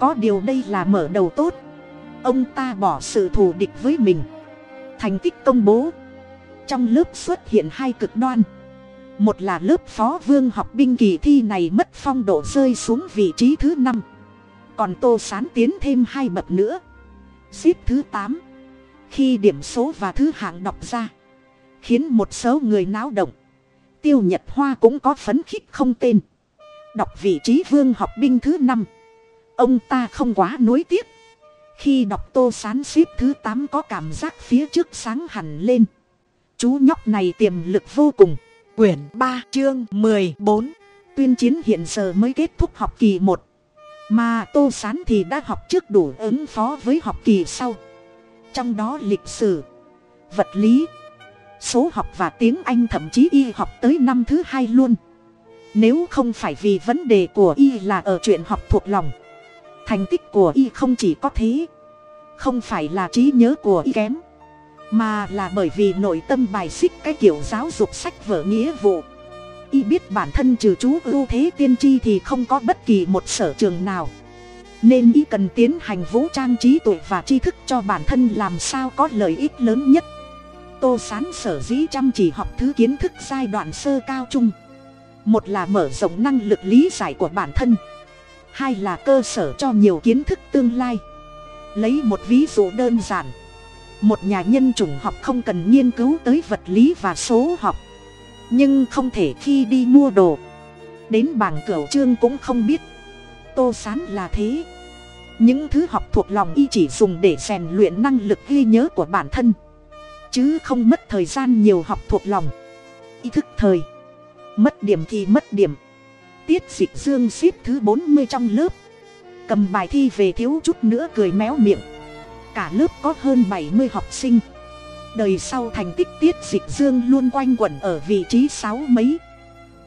Có điều đây là mở đầu tốt. Ông ta bỏ sự thù địch với mình. Thành tích công bố. Trong lớp xuất hiện hai cực đoan. Một là lớp phó vương học binh kỳ thi này mất phong độ rơi xuống vị trí thứ năm. Còn tô sán tiến thêm hai bậc nữa. Xếp thứ tám. Khi điểm số và thứ hạng đọc ra khiến một số người náo động. Tiêu nhật hoa cũng có phấn khích không tên. Đọc vị trí vương học binh thứ năm. Ông ta không quá nuối tiếc. Khi đọc tô sán xếp thứ tám có cảm giác phía trước sáng hẳn lên. Chú nhóc này tiềm lực vô cùng. Quyển ba, chương mười bốn. Tuyên chiến hiện giờ mới kết thúc học kỳ một. Mà tô s á n thì đã học trước đủ ứng phó với học kỳ sau. Trong đó lịch sử, vật lý số học và tiếng anh thậm chí y học tới năm thứ hai luôn. Nếu không phải vì vấn đề của y là ở chuyện học thuộc lòng, thành tích của y không chỉ có thế, không phải là trí nhớ của y kém, mà là bởi vì nội tâm bài xích cái kiểu giáo dục sách vở nghĩa vụ. Y biết bản thân trừ chú ưu thế tiên tri thì không có bất kỳ một sở trường nào, nên y cần tiến hành vũ trang trí tuệ và tri thức cho bản thân làm sao có lợi ích lớn nhất tô sán sở dĩ chăm chỉ học thứ kiến thức giai đoạn sơ cao trung một là mở rộng năng lực lý giải của bản thân. Hai là cơ sở cho nhiều kiến thức tương lai. Lấy một ví dụ đơn giản. Một nhà nhân chủng học không cần nghiên cứu tới vật lý và số học. Nhưng không thể khi đi mua đồ. Đến bảng cửu chương cũng không biết. Tô sán là thế. Những thứ học thuộc lòng y chỉ dùng để rèn luyện năng lực ghi nhớ của bản thân chứ không mất thời gian nhiều học thuộc lòng. Ý thức thời. Mất điểm thì mất điểm. Tiết dịch dương xếp thứ bốn mươi trong lớp. Cầm bài thi về thiếu chút nữa cười méo miệng. Cả lớp có hơn bảy mươi học sinh. Đời sau thành tích tiết dịch dương luôn quanh quẩn ở vị trí sáu mấy.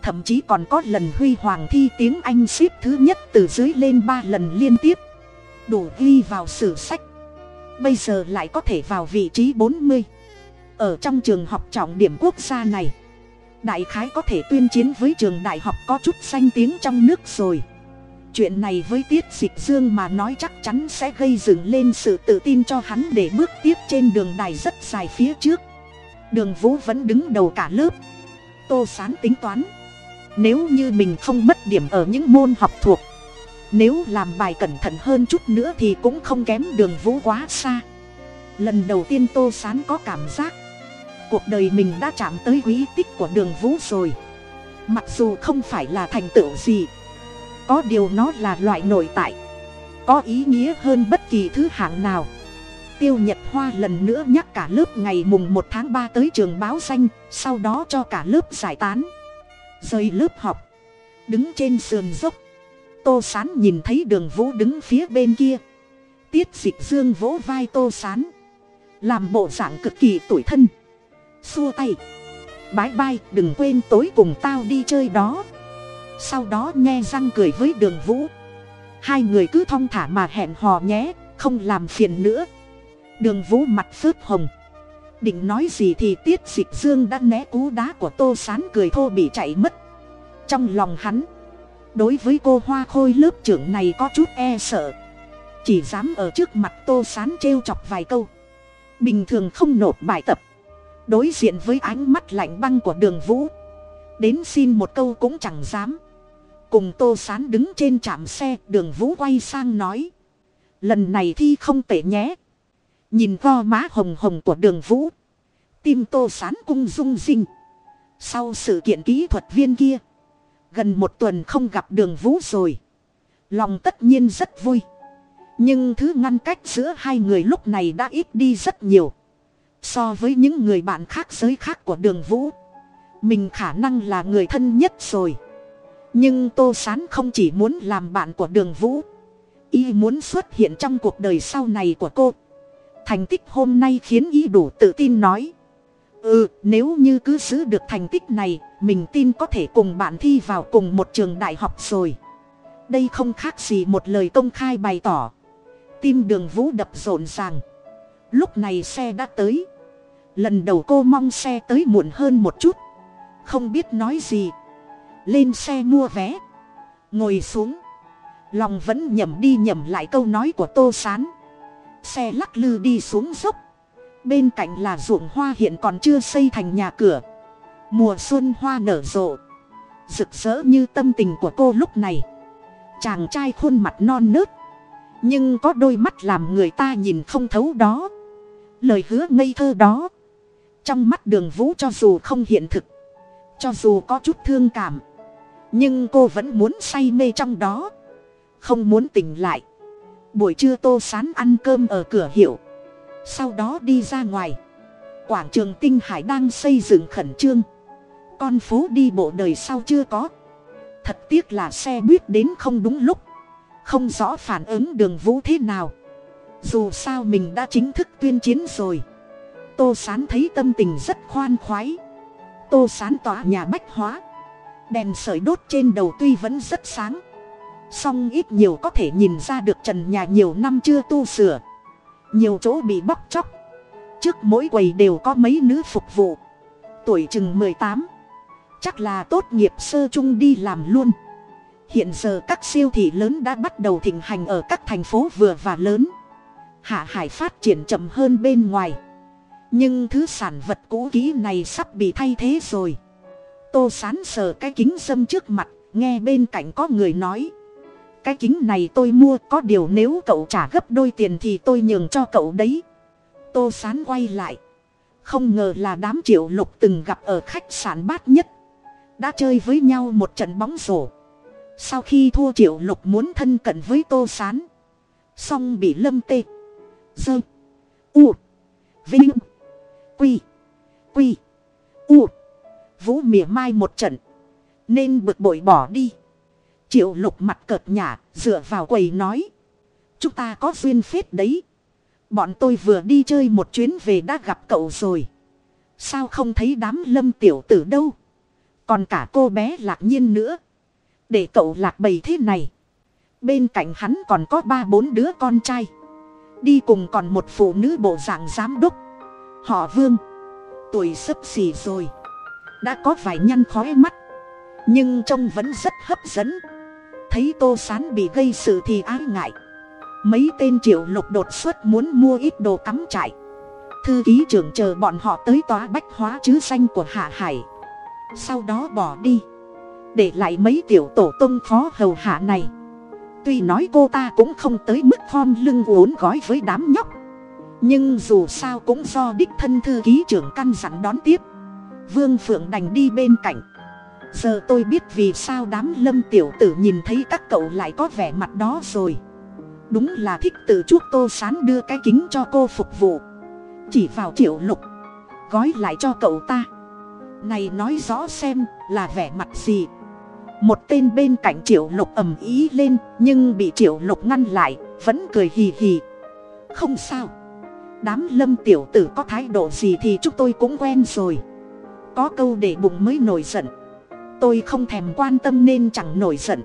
Thậm chí còn có lần huy hoàng thi tiếng anh xếp thứ nhất từ dưới lên ba lần liên tiếp. Đủ ghi vào sử sách. Bây giờ lại có thể vào vị trí bốn mươi ở trong trường học trọng điểm quốc gia này. Đại khái có thể tuyên chiến với trường đại học có chút danh tiếng trong nước rồi. Chuyện này với tiết dịch dương mà nói chắc chắn sẽ gây dựng lên sự tự tin cho hắn để bước tiếp trên đường đài rất dài phía trước. Đường vũ vẫn đứng đầu cả lớp. Tô sán tính toán, nếu như mình không mất điểm ở những môn học thuộc, nếu làm bài cẩn thận hơn chút nữa thì cũng không kém đường vũ quá xa. Lần đầu tiên tô sán có cảm giác cuộc đời mình đã chạm tới quý tích của đường vũ rồi. Mặc dù không phải là thành tựu gì, có điều nó là loại nội tại, có ý nghĩa hơn bất kỳ thứ hạng nào. Tiêu nhật hoa lần nữa nhắc cả lớp ngày mùng một tháng ba tới trường báo danh, sau đó cho cả lớp giải tán. Rời lớp học, đứng trên sườn dốc, tô sán nhìn thấy đường vũ đứng phía bên kia. Tiết dịch dương vỗ vai tô sán, làm bộ dạng cực kỳ tủi thân xua tay. Bái bai, đừng quên tối cùng tao đi chơi đó. Sau đó nghe răng cười với đường vũ. Hai người cứ thong thả mà hẹn hò nhé, không làm phiền nữa. Đường vũ mặt phớt hồng. Định nói gì thì tiết dịch dương đã né cú đá của tô sán cười thô bị chạy mất. Trong lòng hắn, đối với cô hoa khôi lớp trưởng này có chút e sợ. Chỉ dám ở trước mặt tô sán trêu chọc vài câu. Bình thường không nộp bài tập đối diện với ánh mắt lạnh băng của đường vũ. Đến xin một câu cũng chẳng dám. Cùng tô sán đứng trên trạm xe, đường vũ quay sang nói. Lần này thi không tệ nhé. Nhìn vo má hồng hồng của đường vũ. Tim tô sán cung rung rinh. Sau sự kiện kỹ thuật viên kia, gần một tuần không gặp đường vũ rồi. Lòng tất nhiên rất vui. Nhưng thứ ngăn cách giữa hai người lúc này đã ít đi rất nhiều so với những người bạn khác giới khác của đường vũ, mình khả năng là người thân nhất rồi. Nhưng tô s á n không chỉ muốn làm bạn của đường vũ, y muốn xuất hiện trong cuộc đời sau này của cô. Thành tích hôm nay khiến y đủ tự tin nói ừ nếu như cứ giữ được thành tích này, mình tin có thể cùng bạn thi vào cùng một trường đại học rồi. Đây không khác gì một lời công khai bày tỏ. Tim đường vũ đập rộn ràng. Lúc này xe đã tới lần đầu cô mong xe tới muộn hơn một chút. Không biết nói gì. Lên xe mua vé. Ngồi xuống. Lòng vẫn nhầm đi nhầm lại câu nói của tô s á n xe lắc lư đi xuống dốc. Bên cạnh là ruộng hoa hiện còn chưa xây thành nhà cửa. Mùa xuân hoa nở rộ. Rực rỡ như tâm tình của cô lúc này. Chàng trai khuôn mặt non nớt. Nhưng có đôi mắt làm người ta nhìn không thấu đó. Lời hứa ngây thơ đó trong mắt đường vũ cho dù không hiện thực, cho dù có chút thương cảm, nhưng cô vẫn muốn say mê trong đó, không muốn tỉnh lại. Buổi trưa tô sán ăn cơm ở cửa hiệu, sau đó đi ra ngoài. Quảng trường tinh hải đang xây dựng khẩn trương. Con phố đi bộ đời sau chưa có. Thật tiếc là xe buýt đến không đúng lúc. Không rõ phản ứng đường vũ thế nào. Dù sao mình đã chính thức tuyên chiến rồi tô sán thấy tâm tình rất khoan khoái. Tô sán tỏa nhà bách hóa. Đèn sợi đốt trên đầu tuy vẫn rất sáng. Song ít nhiều có thể nhìn ra được trần nhà nhiều năm chưa tu sửa. Nhiều chỗ bị bóc chóc. Trước mỗi quầy đều có mấy nữ phục vụ. Tuổi chừng mười tám. Chắc là tốt nghiệp sơ chung đi làm luôn. Hiện giờ các siêu thị lớn đã bắt đầu thịnh hành ở các thành phố vừa và lớn. Hạ hải phát triển chậm hơn bên ngoài nhưng thứ sản vật cũ kỹ này sắp bị thay thế rồi. Tô sán sờ cái kính dâm trước mặt, nghe bên cạnh có người nói. Cái kính này tôi mua, có điều nếu cậu trả gấp đôi tiền thì tôi nhường cho cậu đấy. Tô sán quay lại. Không ngờ là đám triệu lục từng gặp ở khách sạn bát nhất. Đã chơi với nhau một trận bóng rổ. Sau khi thua triệu lục muốn thân cận với tô sán. Xong bị lâm tê. Dơ. U. Vinh quy. Quy. U. Vũ mỉa mai một trận. Nên bực bội bỏ đi. Triệu lục mặt cợt nhả, dựa vào quầy nói. Chúng ta có duyên phết đấy. Bọn tôi vừa đi chơi một chuyến về đã gặp cậu rồi. Sao không thấy đám lâm tiểu tử đâu? Còn cả cô bé lạc nhiên nữa. Để cậu lạc bầy thế này. Bên cạnh hắn còn có ba bốn đứa con trai. Đi cùng còn một phụ nữ bộ dạng giám đốc họ vương. Tuổi sấp xỉ rồi. Đã có vài nhăn khói mắt. Nhưng trông vẫn rất hấp dẫn. Thấy tô sán bị gây sự thì ái ngại. Mấy tên triệu lục đột xuất muốn mua ít đồ cắm trại. Thư ký trưởng chờ bọn họ tới tòa bách hóa chứ danh của hạ hải. Sau đó bỏ đi. Để lại mấy tiểu tổ tông phó hầu hạ này. Tuy nói cô ta cũng không tới mức khom lưng uốn gói với đám nhóc nhưng dù sao cũng do đích thân thư ký trưởng căn dặn đón tiếp. Vương phượng đành đi bên cạnh. Giờ tôi biết vì sao đám lâm tiểu tử nhìn thấy các cậu lại có vẻ mặt đó rồi. Đúng là thích tự chuốc tô sán đưa cái kính cho cô phục vụ. Chỉ vào triệu lục. Gói lại cho cậu ta. Này nói rõ xem là vẻ mặt gì. Một tên bên cạnh triệu lục ầm ý lên, nhưng bị triệu lục ngăn lại, vẫn cười hì hì. Không sao đám lâm tiểu tử có thái độ gì thì chúng tôi cũng quen rồi. Có câu để bụng mới nổi giận. Tôi không thèm quan tâm nên chẳng nổi giận.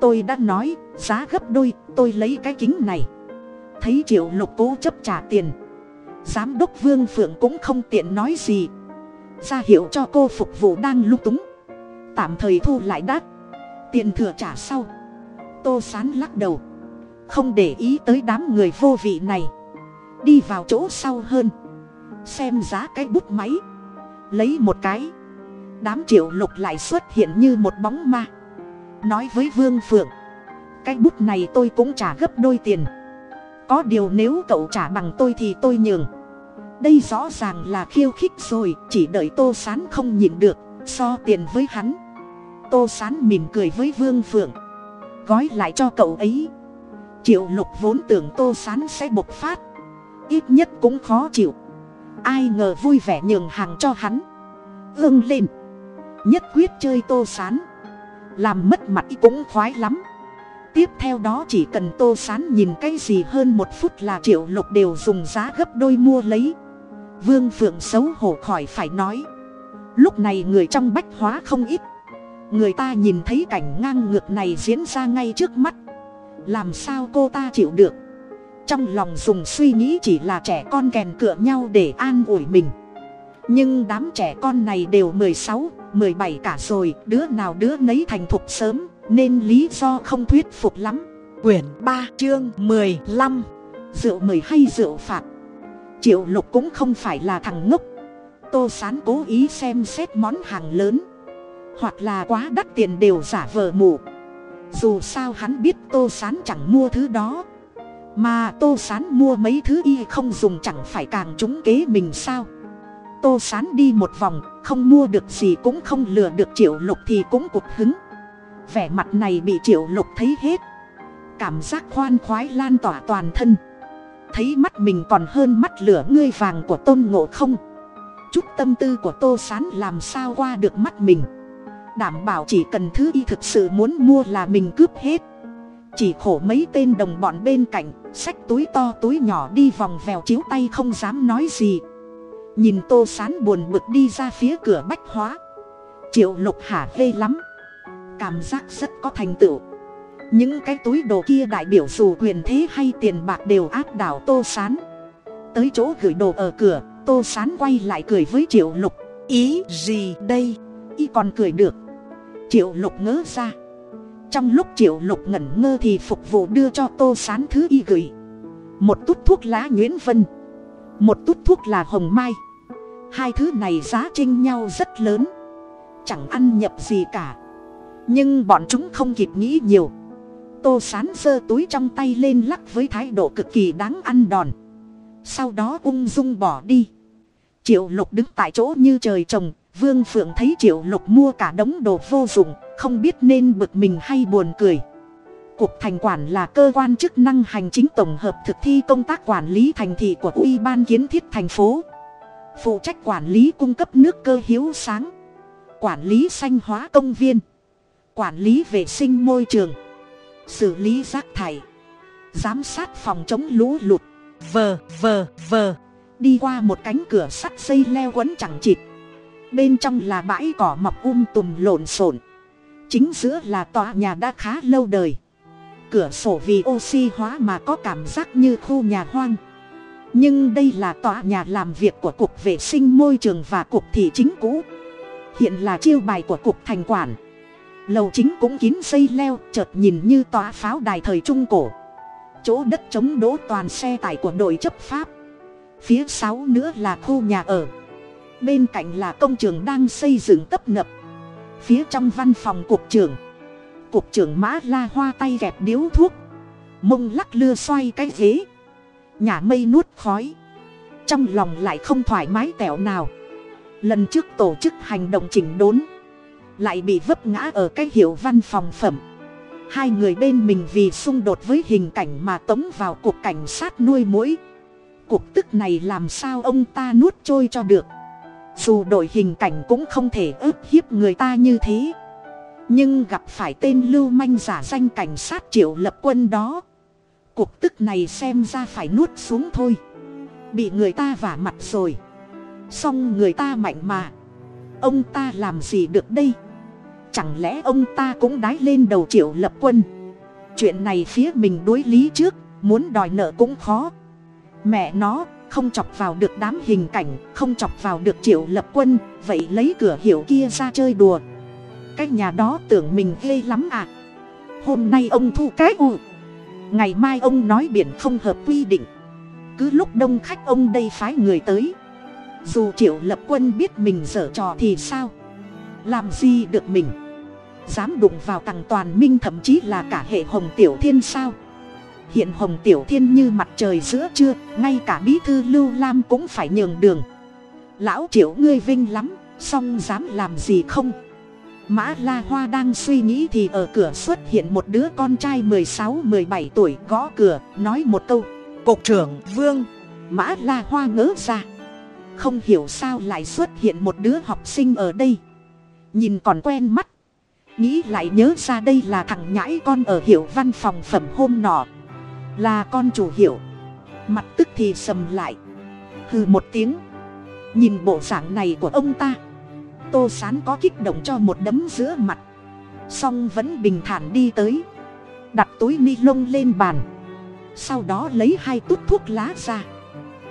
Tôi đã nói, giá gấp đôi, tôi lấy cái kính này. Thấy triệu lục cố chấp trả tiền. Giám đốc vương phượng cũng không tiện nói gì. Ra hiệu cho cô phục vụ đang lung túng. Tạm thời thu lại đắt. Tiền thừa trả sau. Tô sán lắc đầu. Không để ý tới đám người vô vị này đi vào chỗ sau hơn. Xem giá cái bút máy. Lấy một cái. Đám triệu lục lại xuất hiện như một bóng ma. Nói với vương phượng. Cái bút này tôi cũng trả gấp đôi tiền. Có điều nếu cậu trả bằng tôi thì tôi nhường. Đây rõ ràng là khiêu khích rồi, chỉ đợi tô sán không nhịn được, so tiền với hắn. Tô sán mỉm cười với vương phượng. Gói lại cho cậu ấy. Triệu lục vốn tưởng tô sán sẽ bộc phát ít nhất cũng khó chịu. Ai ngờ vui vẻ nhường hàng cho hắn. Ương lên. Nhất quyết chơi tô sán. Làm mất mặt cũng khoái lắm. Tiếp theo đó chỉ cần tô sán nhìn cái gì hơn một phút là triệu lục đều dùng giá gấp đôi mua lấy. Vương phượng xấu hổ khỏi phải nói. Lúc này người trong bách hóa không ít. Người ta nhìn thấy cảnh ngang ngược này diễn ra ngay trước mắt. Làm sao cô ta chịu được? Trong lòng dùng suy nghĩ chỉ là trẻ con kèn cựa nhau để an ủi mình. Nhưng đám trẻ con này đều mười sáu, mười bảy cả rồi, đứa nào đứa nấy thành thục sớm, nên lý do không thuyết phục lắm. Quyển ba, chương mười lăm, rượu mời hay rượu phạt? Triệu lục cũng không phải là thằng ngốc. Tô sán cố ý xem xét món hàng lớn. Hoặc là quá đắt tiền đều giả vờ mù. Dù sao hắn biết tô sán chẳng mua thứ đó mà tô sán mua mấy thứ y không dùng chẳng phải càng trúng kế mình sao? Tô sán đi một vòng, không mua được gì cũng không lừa được triệu lục thì cũng cụt hứng. Vẻ mặt này bị triệu lục thấy hết. Cảm giác khoan khoái lan tỏa toàn thân. Thấy mắt mình còn hơn mắt lửa ngươi vàng của tôn ngộ không. Chút tâm tư của tô sán làm sao qua được mắt mình? Đảm bảo chỉ cần thứ y thực sự muốn mua là mình cướp hết chỉ khổ mấy tên đồng bọn bên cạnh, xách túi to túi nhỏ đi vòng vèo chiếu tay không dám nói gì. Nhìn tô sán buồn bực đi ra phía cửa bách hóa. Triệu lục hả hê lắm. Cảm giác rất có thành tựu. Những cái túi đồ kia đại biểu dù quyền thế hay tiền bạc đều áp đảo tô sán. Tới chỗ gửi đồ ở cửa, tô sán quay lại cười với triệu lục. Ý gì đây? Y còn cười được. Triệu lục ngớ ra trong lúc triệu lục ngẩn ngơ thì phục vụ đưa cho tô sán thứ y gửi. Một tút thuốc lá nguyễn vân. Một tút thuốc là hồng mai. Hai thứ này giá chênh nhau rất lớn. Chẳng ăn nhập gì cả. Nhưng bọn chúng không kịp nghĩ nhiều. Tô sán giơ túi trong tay lên lắc với thái độ cực kỳ đáng ăn đòn. Sau đó ung dung bỏ đi. Triệu lục đứng tại chỗ như trời trồng. Vương phượng thấy triệu lục mua cả đống đồ vô dụng không biết nên bực mình hay buồn cười. Cục thành quản là cơ quan chức năng hành chính tổng hợp thực thi công tác quản lý thành thị của ủy ban kiến thiết thành phố. Phụ trách quản lý cung cấp nước cơ hiếu sáng. Quản lý xanh hóa công viên. Quản lý vệ sinh môi trường. Xử lý rác thải. Giám sát phòng chống lũ lụt. Vờ vờ vờ đi qua một cánh cửa sắt xây leo quấn chẳng chịt. Bên trong là bãi cỏ mọc um tùm lộn xộn chính giữa là tòa nhà đã khá lâu đời. Cửa sổ vì oxy hóa mà có cảm giác như khu nhà hoang. Nhưng đây là tòa nhà làm việc của cục vệ sinh môi trường và cục thị chính cũ. Hiện là chiêu bài của cục thành quản. Lầu chính cũng kín dây leo, chợt nhìn như tòa pháo đài thời trung cổ. Chỗ đất chống đỗ toàn xe tải của đội chấp pháp. Phía sau nữa là khu nhà ở. Bên cạnh là công trường đang xây dựng tấp nập phía trong văn phòng cục trưởng. Cục trưởng mã la hoa tay gẹp điếu thuốc. Mông lắc lưa xoay cái ghế. Nhà mây nuốt khói. Trong lòng lại không thoải mái tẻo nào. Lần trước tổ chức hành động chỉnh đốn. Lại bị vấp ngã ở cái hiệu văn phòng phẩm. Hai người bên mình vì xung đột với hình cảnh mà tống vào cuộc cảnh sát nuôi mũi cuộc tức này làm sao ông ta nuốt trôi cho được? Dù đội hình cảnh cũng không thể ức hiếp người ta như thế. Nhưng gặp phải tên lưu manh giả danh cảnh sát triệu lập quân đó. Cuộc tức này xem ra phải nuốt xuống thôi. Bị người ta vả mặt rồi. Song người ta mạnh mà. Ông ta làm gì được đây? Chẳng lẽ ông ta cũng đái lên đầu triệu lập quân? Chuyện này phía mình đối lý trước, muốn đòi nợ cũng khó. Mẹ nó không chọc vào được đám hình cảnh, không chọc vào được triệu lập quân, vậy lấy cửa hiệu kia ra chơi đùa. Cái nhà đó tưởng mình ghê lắm à. Hôm nay ông thu cái u. Ngày mai ông nói biển không hợp quy định. Cứ lúc đông khách ông đây phái người tới. Dù triệu lập quân biết mình dở trò thì sao? Làm gì được mình? Dám đụng vào tằng toàn minh thậm chí là cả hệ hồng tiểu thiên sao? Hiện hồng tiểu thiên như mặt trời giữa trưa ngay cả bí thư lưu lam cũng phải nhường đường. Lão triệu ngươi vinh lắm song dám làm gì không? Mã la hoa đang suy nghĩ thì ở cửa xuất hiện một đứa con trai mười sáu mười bảy tuổi gõ cửa nói một câu. Cục trưởng vương. Mã la hoa ngỡ ra. Không hiểu sao lại xuất hiện một đứa học sinh ở đây. Nhìn còn quen mắt. Nghĩ lại nhớ ra đây là thằng nhãi con ở hiệu văn phòng phẩm hôm nọ là con chủ hiệu. Mặt tức thì sầm lại. Hừ một tiếng. Nhìn bộ dạng này của ông ta. Tô sán có kích động cho một đấm giữa mặt. Song vẫn bình thản đi tới. Đặt túi ni lông lên bàn. Sau đó lấy hai tút thuốc lá ra.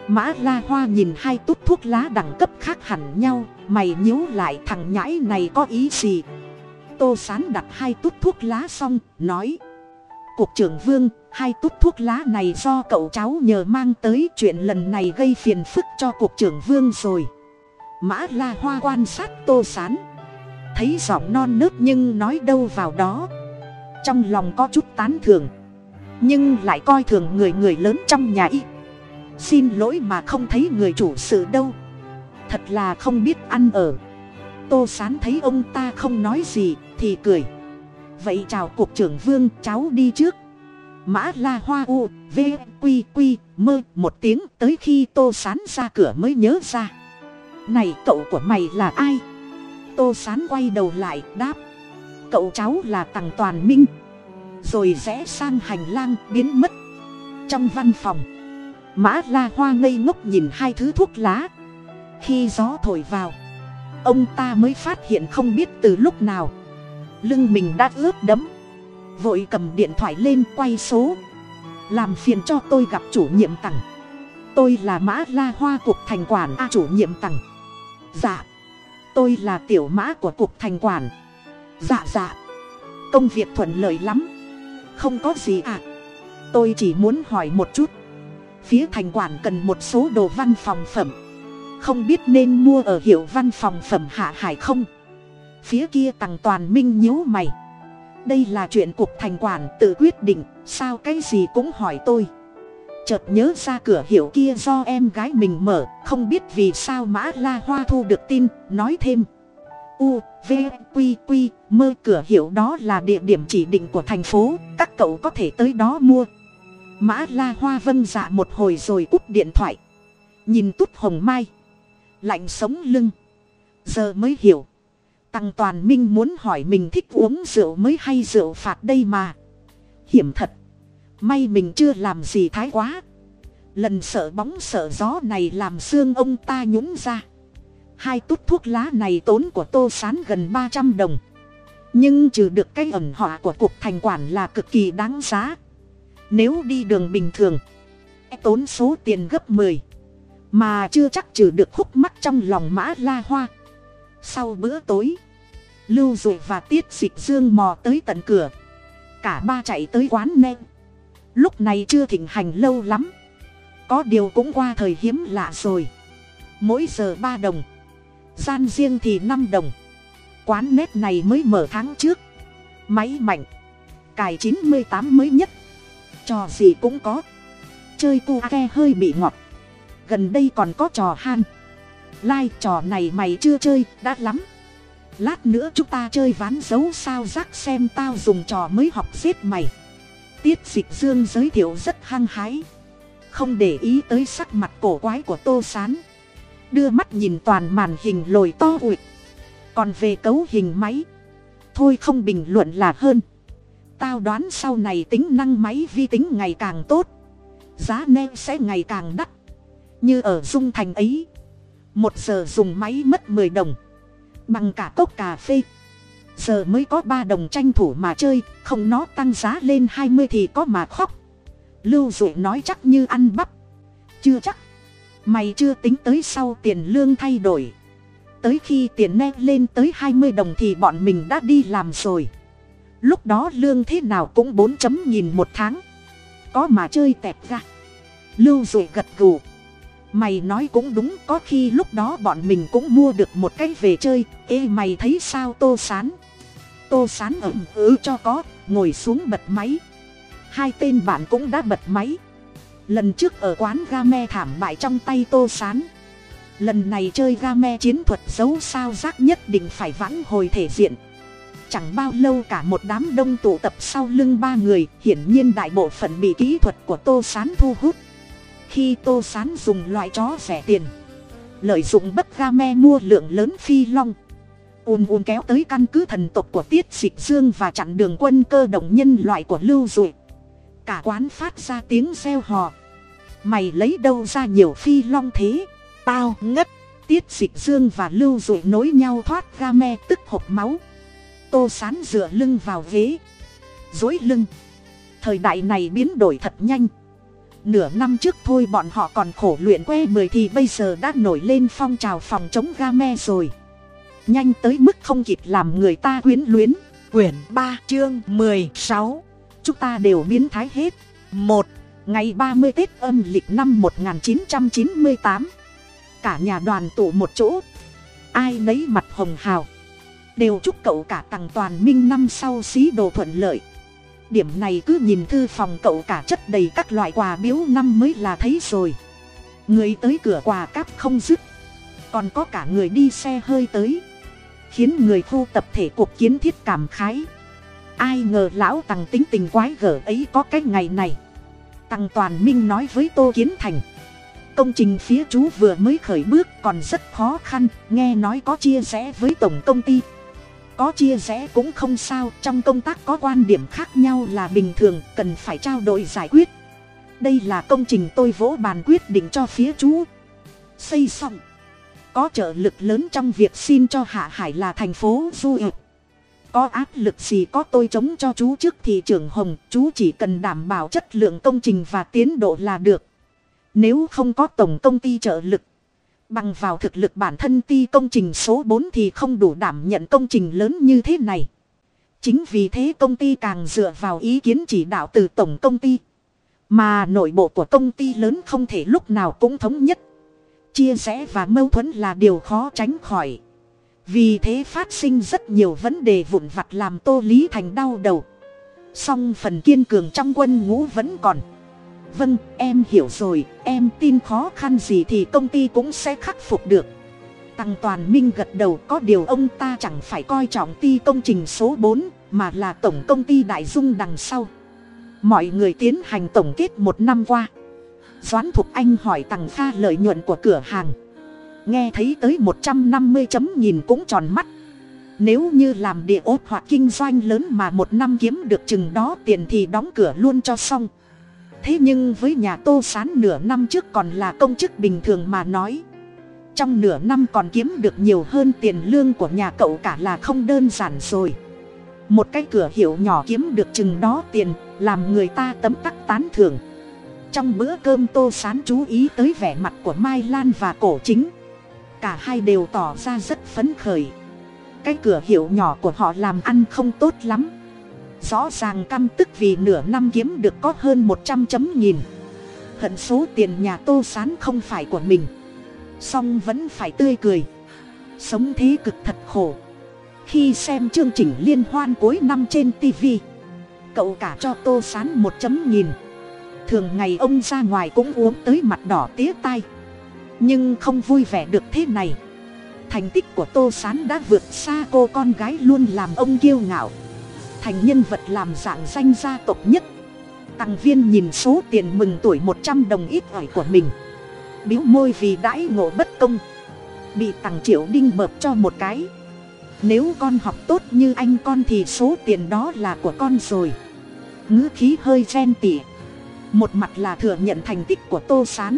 Mã la hoa nhìn hai tút thuốc lá đẳng cấp khác hẳn nhau, mày nhíu lại thằng nhãi này có ý gì? Tô sán đặt hai tút thuốc lá xong, nói, cục trưởng vương hai tút thuốc lá này do cậu cháu nhờ mang tới, chuyện lần này gây phiền phức cho cục trưởng vương rồi. Mã la hoa quan sát tô sán, thấy giọng non nớt nhưng nói đâu vào đó. Trong lòng có chút tán thường nhưng lại coi thường người người lớn trong nhà y. Xin lỗi mà không thấy người chủ sự đâu. Thật là không biết ăn ở. Tô sán thấy ông ta không nói gì thì cười. Vậy chào cục trưởng vương, cháu đi trước mã la hoa u, v, q q mơ một tiếng tới khi tô sán ra cửa mới nhớ ra. Này, cậu của mày là ai? Tô sán quay đầu lại, đáp. Cậu cháu là tằng toàn minh. Rồi rẽ sang hành lang biến mất. Trong văn phòng, mã la hoa ngây ngốc nhìn hai thứ thuốc lá. Khi gió thổi vào, ông ta mới phát hiện không biết từ lúc nào. Lưng mình đã ướt đẫm vội cầm điện thoại lên quay số. Làm phiền cho tôi gặp chủ nhiệm tặng. Tôi là mã la hoa cục thành quản. A chủ nhiệm tặng. Dạ. Tôi là tiểu mã của cục thành quản. Dạ dạ. Công việc thuận lợi lắm. Không có gì ạ à. tôi chỉ muốn hỏi một chút. Phía thành quản cần một số đồ văn phòng phẩm. Không biết nên mua ở hiệu văn phòng phẩm hạ hải không? Phía kia tằng toàn minh nhíu mày đây là chuyện cục thành quản tự quyết định, sao cái gì cũng hỏi tôi. Chợt nhớ ra cửa hiệu kia do em gái mình mở, không biết vì sao mã la hoa thu được tin, nói thêm. U, v, q q, mơ cửa hiệu đó là địa điểm chỉ định của thành phố, các cậu có thể tới đó mua. Mã la hoa vâng dạ một hồi rồi cúp điện thoại. Nhìn tút hồng mai. Lạnh sống lưng. Giờ mới hiểu tăng toàn minh muốn hỏi mình thích uống rượu mới hay rượu phạt đây mà. Hiểm thật. May mình chưa làm gì thái quá. Lần sợ bóng sợ gió này làm xương ông ta nhũng ra. Hai tút thuốc lá này tốn của tô sán gần ba trăm đồng. Nhưng trừ được cái ẩn họa của cuộc thành quản là cực kỳ đáng giá. Nếu đi đường bình thường tốn số tiền gấp mười. Mà chưa chắc trừ được khúc mắc trong lòng mã la hoa. Sau bữa tối lưu dụ và tiết dịch dương mò tới tận cửa. Cả ba chạy tới quán nem. Lúc này chưa thịnh hành lâu lắm. Có điều cũng qua thời hiếm lạ rồi. Mỗi giờ ba đồng. Gian riêng thì năm đồng. Quán nét này mới mở tháng trước. Máy mạnh. Cài chín mươi tám mới nhất. Trò gì cũng có. Chơi cu ke hơi bị ngọt. Gần đây còn có trò han. Lai trò này mày chưa chơi, đã lắm lát nữa chúng ta chơi ván dấu sao rác xem tao dùng trò mới học giết mày. Tiết dịch dương giới thiệu rất hăng hái. Không để ý tới sắc mặt cổ quái của tô s á n đưa mắt nhìn toàn màn hình lồi to ụi còn về cấu hình máy. Thôi không bình luận là hơn. Tao đoán sau này tính năng máy vi tính ngày càng tốt. Giá nem sẽ ngày càng đắt. Như ở dung thành ấy. Một giờ dùng máy mất mười đồng bằng cả cốc cà phê. Giờ mới có ba đồng tranh thủ mà chơi, không nó tăng giá lên hai mươi thì có mà khóc. Lưu dụ nói chắc như ăn bắp. Chưa chắc. Mày chưa tính tới sau tiền lương thay đổi. Tới khi tiền ne lên tới hai mươi đồng thì bọn mình đã đi làm rồi. Lúc đó lương thế nào cũng bốn chấm nghìn một tháng. Có mà chơi tẹp ra. Lưu dụ gật gù mày nói cũng đúng, có khi lúc đó bọn mình cũng mua được một cái về chơi. Ê, mày thấy sao, tô sán? Tô sán ẩm ừ cho có, ngồi xuống bật máy. Hai tên bạn cũng đã bật máy. Lần trước ở quán game thảm bại trong tay tô sán. Lần này chơi game chiến thuật giấu sao giác nhất định phải vãn hồi thể diện. Chẳng bao lâu cả một đám đông tụ tập sau lưng ba người, hiển nhiên đại bộ phận bị kỹ thuật của tô sán thu hút khi tô sán dùng loại chó rẻ tiền, lợi dụng bất game mua lượng lớn phi long ùn ùn kéo tới căn cứ thần tộc của tiết dịch dương và chặn đường quân cơ động nhân loại của lưu dụ cả quán phát ra tiếng reo hò. Mày lấy đâu ra nhiều phi long thế? Tao ngất. Tiết dịch dương và lưu dụ nối nhau thoát ga me tức hộp máu. Tô sán dựa lưng vào ghế. Dối lưng. Thời đại này biến đổi thật nhanh nửa năm trước thôi bọn họ còn khổ luyện que mười thì bây giờ đã nổi lên phong trào phòng chống ga me rồi. Nhanh tới mức không kịp làm người ta quyến luyến. Quyển ba, chương mười sáu. Chúng ta đều biến thái hết. Một, ngày ba mươi tết âm lịch năm một nghìn chín trăm chín mươi tám. Cả nhà đoàn tụ một chỗ. Ai nấy mặt hồng hào. Đều chúc cậu cả tằng toàn minh năm sau xí đồ thuận lợi điểm này cứ nhìn thư phòng cậu cả chất đầy các loại quà biếu năm mới là thấy rồi. Người tới cửa quà cáp không dứt. Còn có cả người đi xe hơi tới. Khiến người thu tập thể cuộc kiến thiết cảm khái. Ai ngờ lão tằng tính tình quái gở ấy có cái ngày này. Tằng toàn minh nói với tô kiến thành. Công trình phía chú vừa mới khởi bước còn rất khó khăn, nghe nói có chia rẽ với tổng công ty có chia rẽ cũng không sao, trong công tác có quan điểm khác nhau là bình thường, cần phải trao đổi giải quyết. Đây là công trình tôi vỗ bàn quyết định cho phía chú. Xây xong, có trợ lực lớn trong việc xin cho hạ hải là thành phố du lịch có áp lực gì có tôi chống cho chú trước thị trưởng hồng, chú chỉ cần đảm bảo chất lượng công trình và tiến độ là được. Nếu không có tổng công ty trợ lực bằng vào thực lực bản thân ti công trình số bốn thì không đủ đảm nhận công trình lớn như thế này. Chính vì thế công ty càng dựa vào ý kiến chỉ đạo từ tổng công ty. Mà nội bộ của công ty lớn không thể lúc nào cũng thống nhất. Chia rẽ và mâu thuẫn là điều khó tránh khỏi. Vì thế phát sinh rất nhiều vấn đề vụn vặt làm tô lý thành đau đầu. Song phần kiên cường trong quân ngũ vẫn còn vâng em hiểu rồi, em tin khó khăn gì thì công ty cũng sẽ khắc phục được. Tăng toàn minh gật đầu, có điều ông ta chẳng phải coi trọng ty công trình số bốn, mà là tổng công ty đại dung đằng sau. Mọi người tiến hành tổng kết một năm qua. Doãn thục anh hỏi tằng pha lợi nhuận của cửa hàng. Nghe thấy tới một trăm năm mươi chấm nhìn cũng tròn mắt. Nếu như làm địa ốt hoặc kinh doanh lớn mà một năm kiếm được chừng đó, tiền thì đóng cửa luôn cho xong thế nhưng với nhà tô sán nửa năm trước còn là công chức bình thường mà nói. Trong nửa năm còn kiếm được nhiều hơn tiền lương của nhà cậu cả là không đơn giản rồi. Một cái cửa hiệu nhỏ kiếm được chừng đó tiền, làm người ta tấm tắc tán thưởng. Trong bữa cơm tô sán chú ý tới vẻ mặt của mai lan và cổ chính. Cả hai đều tỏ ra rất phấn khởi. Cái cửa hiệu nhỏ của họ làm ăn không tốt lắm rõ ràng căm tức vì nửa năm kiếm được có hơn một trăm chấm nghìn. Hận số tiền nhà tô sán không phải của mình. Song vẫn phải tươi cười. Sống thế cực thật khổ. Khi xem chương trình liên hoan cuối năm trên tv cậu cả cho tô sán một chấm nghìn. Thường ngày ông ra ngoài cũng uống tới mặt đỏ tía tai. Nhưng không vui vẻ được thế này. Thành tích của tô sán đã vượt xa cô con gái luôn làm ông kiêu ngạo thành nhân vật làm dạng danh gia tộc nhất. Tăng viên nhìn số tiền mừng tuổi một trăm đồng ít ỏi của mình. Biếu môi vì đãi ngộ bất công. Bị tằng triệu đinh bợp cho một cái. Nếu con học tốt như anh con thì số tiền đó là của con rồi. Ngữ khí hơi ghen tỉ một mặt là thừa nhận thành tích của tô s á n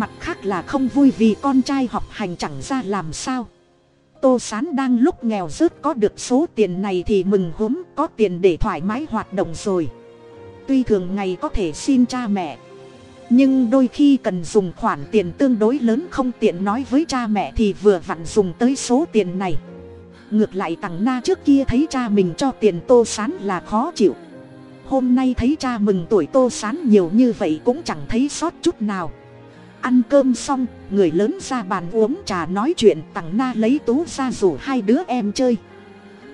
mặt khác là không vui vì con trai học hành chẳng ra làm sao tô s á n đang lúc nghèo rớt có được số tiền này thì mừng húm, có tiền để thoải mái hoạt động rồi. Tuy thường ngày có thể xin cha mẹ, nhưng đôi khi cần dùng khoản tiền tương đối lớn không tiện nói với cha mẹ thì vừa vặn dùng tới số tiền này. Ngược lại tằng na trước kia thấy cha mình cho tiền tô sán là khó chịu. Hôm nay thấy cha mừng tuổi tô sán nhiều như vậy cũng chẳng thấy sót chút nào ăn cơm xong, người lớn ra bàn uống trà nói chuyện, tằng na lấy tú ra rủ hai đứa em chơi.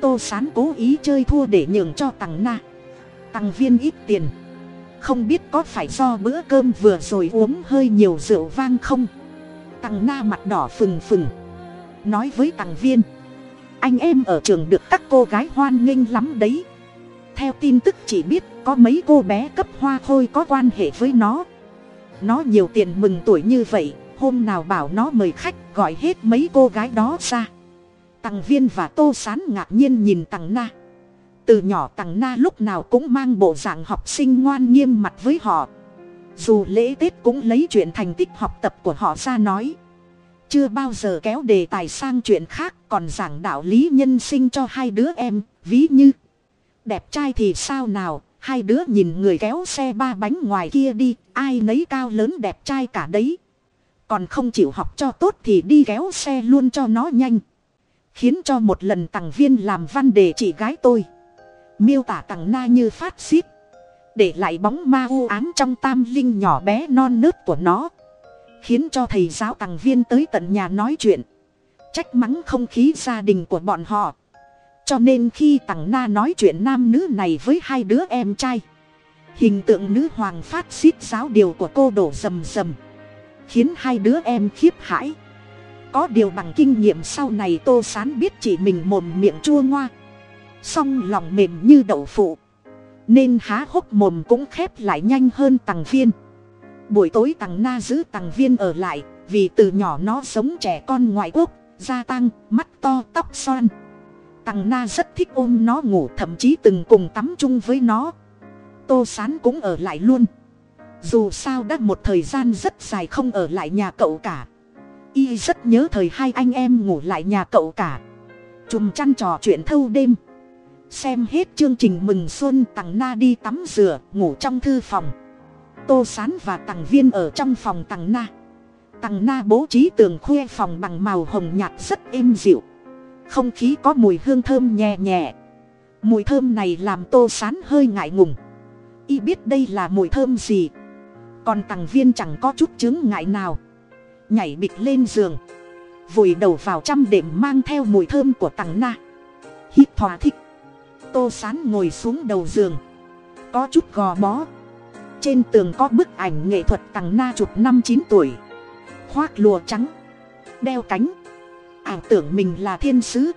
Tô sán cố ý chơi thua để nhường cho tằng na. Tằng viên ít tiền. Không biết có phải do bữa cơm vừa rồi uống hơi nhiều rượu vang không? Tằng na mặt đỏ phừng phừng. Nói với tằng viên. Anh em ở trường được các cô gái hoan nghênh lắm đấy. Theo tin tức chỉ biết có mấy cô bé cấp hoa khôi có quan hệ với nó nó nhiều tiền mừng tuổi như vậy, hôm nào bảo nó mời khách gọi hết mấy cô gái đó ra. Tằng viên và tô sán ngạc nhiên nhìn tằng na. Từ nhỏ tằng na lúc nào cũng mang bộ dạng học sinh ngoan nghiêm mặt với họ. Dù lễ tết cũng lấy chuyện thành tích học tập của họ ra nói. Chưa bao giờ kéo đề tài sang chuyện khác, còn giảng đạo lý nhân sinh cho hai đứa em, ví như. Đẹp trai thì sao nào hai đứa nhìn người kéo xe ba bánh ngoài kia đi, ai nấy cao lớn đẹp trai cả đấy. Còn không chịu học cho tốt thì đi kéo xe luôn cho nó nhanh. Khiến cho một lần tặng viên làm văn đề chị gái tôi. Miêu tả tặng na như phát xít. Để lại bóng ma u ám trong tam linh nhỏ bé non nớt của nó. Khiến cho thầy giáo tặng viên tới tận nhà nói chuyện. Trách mắng không khí gia đình của bọn họ cho nên khi tằng na nói chuyện nam nữ này với hai đứa em trai, hình tượng nữ hoàng phát xít giáo điều của cô đổ rầm rầm, khiến hai đứa em khiếp hãi. Có điều bằng kinh nghiệm sau này tô sán biết chỉ mình mồm miệng chua ngoa, song lòng mềm như đậu phụ, nên há hốc mồm cũng khép lại nhanh hơn tằng viên. Buổi tối tằng na giữ tằng viên ở lại, vì từ nhỏ nó sống trẻ con ngoại quốc da tăng, mắt to, tóc xoan tằng na rất thích ôm nó ngủ, thậm chí từng cùng tắm chung với nó. Tô sán cũng ở lại luôn. Dù sao đã một thời gian rất dài không ở lại nhà cậu cả. Y rất nhớ thời hai anh em ngủ lại nhà cậu cả. Chùm chăn trò chuyện thâu đêm. Xem hết chương trình mừng xuân tằng na đi tắm rửa, ngủ trong thư phòng. Tô sán và tằng viên ở trong phòng tằng na. Tằng na bố trí tường khuê phòng bằng màu hồng nhạt rất êm dịu không khí có mùi hương thơm nhẹ nhẹ. Mùi thơm này làm tô sán hơi ngại ngùng. Y biết đây là mùi thơm gì. Còn tằng viên chẳng có chút chứng ngại nào. Nhảy bịch lên giường. Vùi đầu vào trăm đệm mang theo mùi thơm của tằng na. Hít thỏa thích. Tô sán ngồi xuống đầu giường. Có chút gò bó. Trên tường có bức ảnh nghệ thuật tằng na chụp năm chín tuổi. Khoác lùa trắng. Đeo cánh ảo tưởng mình là thiên sứ.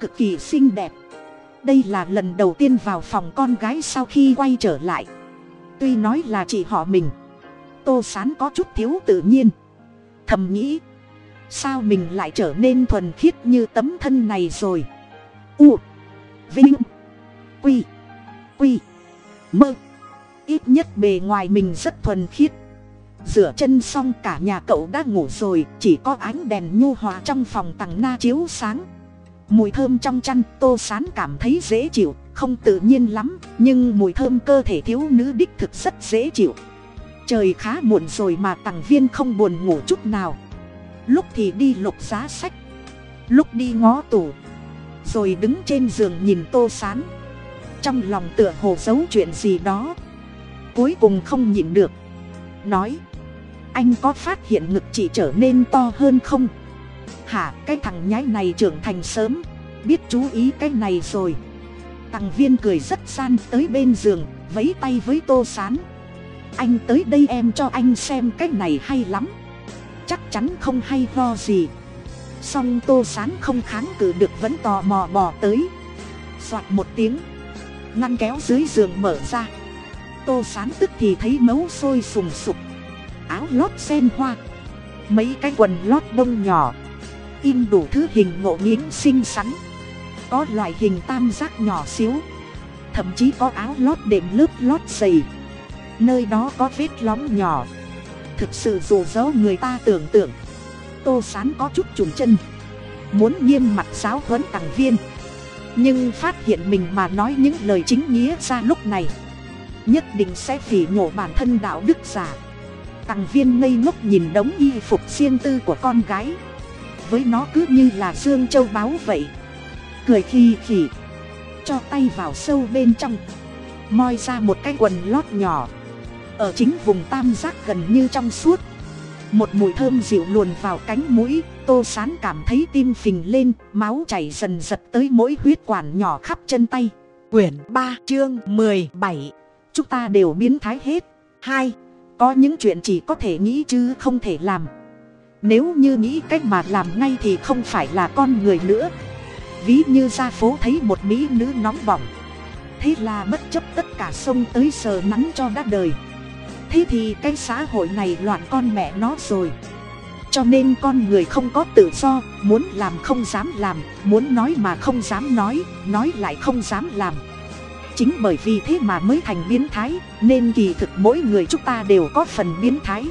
Cực kỳ xinh đẹp. Đây là lần đầu tiên vào phòng con gái sau khi quay trở lại. Tuy nói là chị họ mình, tô sán có chút thiếu tự nhiên. Thầm nghĩ, sao mình lại trở nên thuần khiết như tấm thân này rồi? U, vinh, quy quy, mơ. Ít nhất bề ngoài mình rất thuần khiết rửa chân xong cả nhà cậu đã ngủ rồi, chỉ có ánh đèn nhu hòa trong phòng tầng na chiếu sáng. Mùi thơm trong chăn, tô sán cảm thấy dễ chịu, không tự nhiên lắm, nhưng mùi thơm cơ thể thiếu nữ đích thực rất dễ chịu. Trời khá muộn rồi mà tằng viên không buồn ngủ chút nào. Lúc thì đi lục giá sách, lúc đi ngó tủ, rồi đứng trên giường nhìn tô sán. Trong lòng tựa hồ giấu chuyện gì đó, cuối cùng không nhịn được, nói anh có phát hiện ngực chị trở nên to hơn không? Hả, cái thằng nhái này trưởng thành sớm. Biết chú ý cái này rồi. Tằng viên cười rất san tới bên giường vấy tay với tô sán. Anh tới đây em cho anh xem cái này hay lắm. Chắc chắn không hay lo gì. Song tô sán không kháng cự được vẫn tò mò bò tới. Soạt một tiếng, ngăn kéo dưới giường mở ra. Tô sán tức thì thấy mấu sôi sùng sục lót sen hoa. Mấy cái quần lót bông nhỏ. In đủ thứ hình ngộ nghiến xinh xắn. Có loại hình tam giác nhỏ xíu. Thậm chí có áo lót đệm lớp lót dày. Nơi đó có vết lóng nhỏ. Thực sự dù dấu người ta tưởng tượng. Tô sán có chút trùng chân. Muốn nghiêm mặt giáo huấn tàng viên. Nhưng phát hiện mình mà nói những lời chính nghĩa ra lúc này. Nhất định sẽ phỉ nhổ bản thân đạo đức giả tăng viên ngây ngốc nhìn đống y phục riêng tư của con gái. Với nó cứ như là dương châu báu vậy. Cười khi khỉ cho tay vào sâu bên trong. Moi ra một cái quần lót nhỏ. Ở chính vùng tam giác gần như trong suốt. Một mùi thơm dịu luồn vào cánh mũi, tô sán cảm thấy tim phình lên, máu chảy dần dật tới mỗi huyết quản nhỏ khắp chân tay. Quyển ba, chương mười bảy. Chúng ta đều biến thái hết. Hai có những chuyện chỉ có thể nghĩ chứ không thể làm. Nếu như nghĩ cách mà làm ngay thì không phải là con người nữa. Ví như ra phố thấy một mỹ nữ nóng bỏng. Thế là bất chấp tất cả sông tới sờ nắng cho đã đời. Thế thì cái xã hội này loạn con mẹ nó rồi. Cho nên con người không có tự do, muốn làm không dám làm, muốn nói mà không dám nói nói lại không dám làm chính bởi vì thế mà mới thành biến thái, nên kỳ thực mỗi người chúng ta đều có phần biến thái.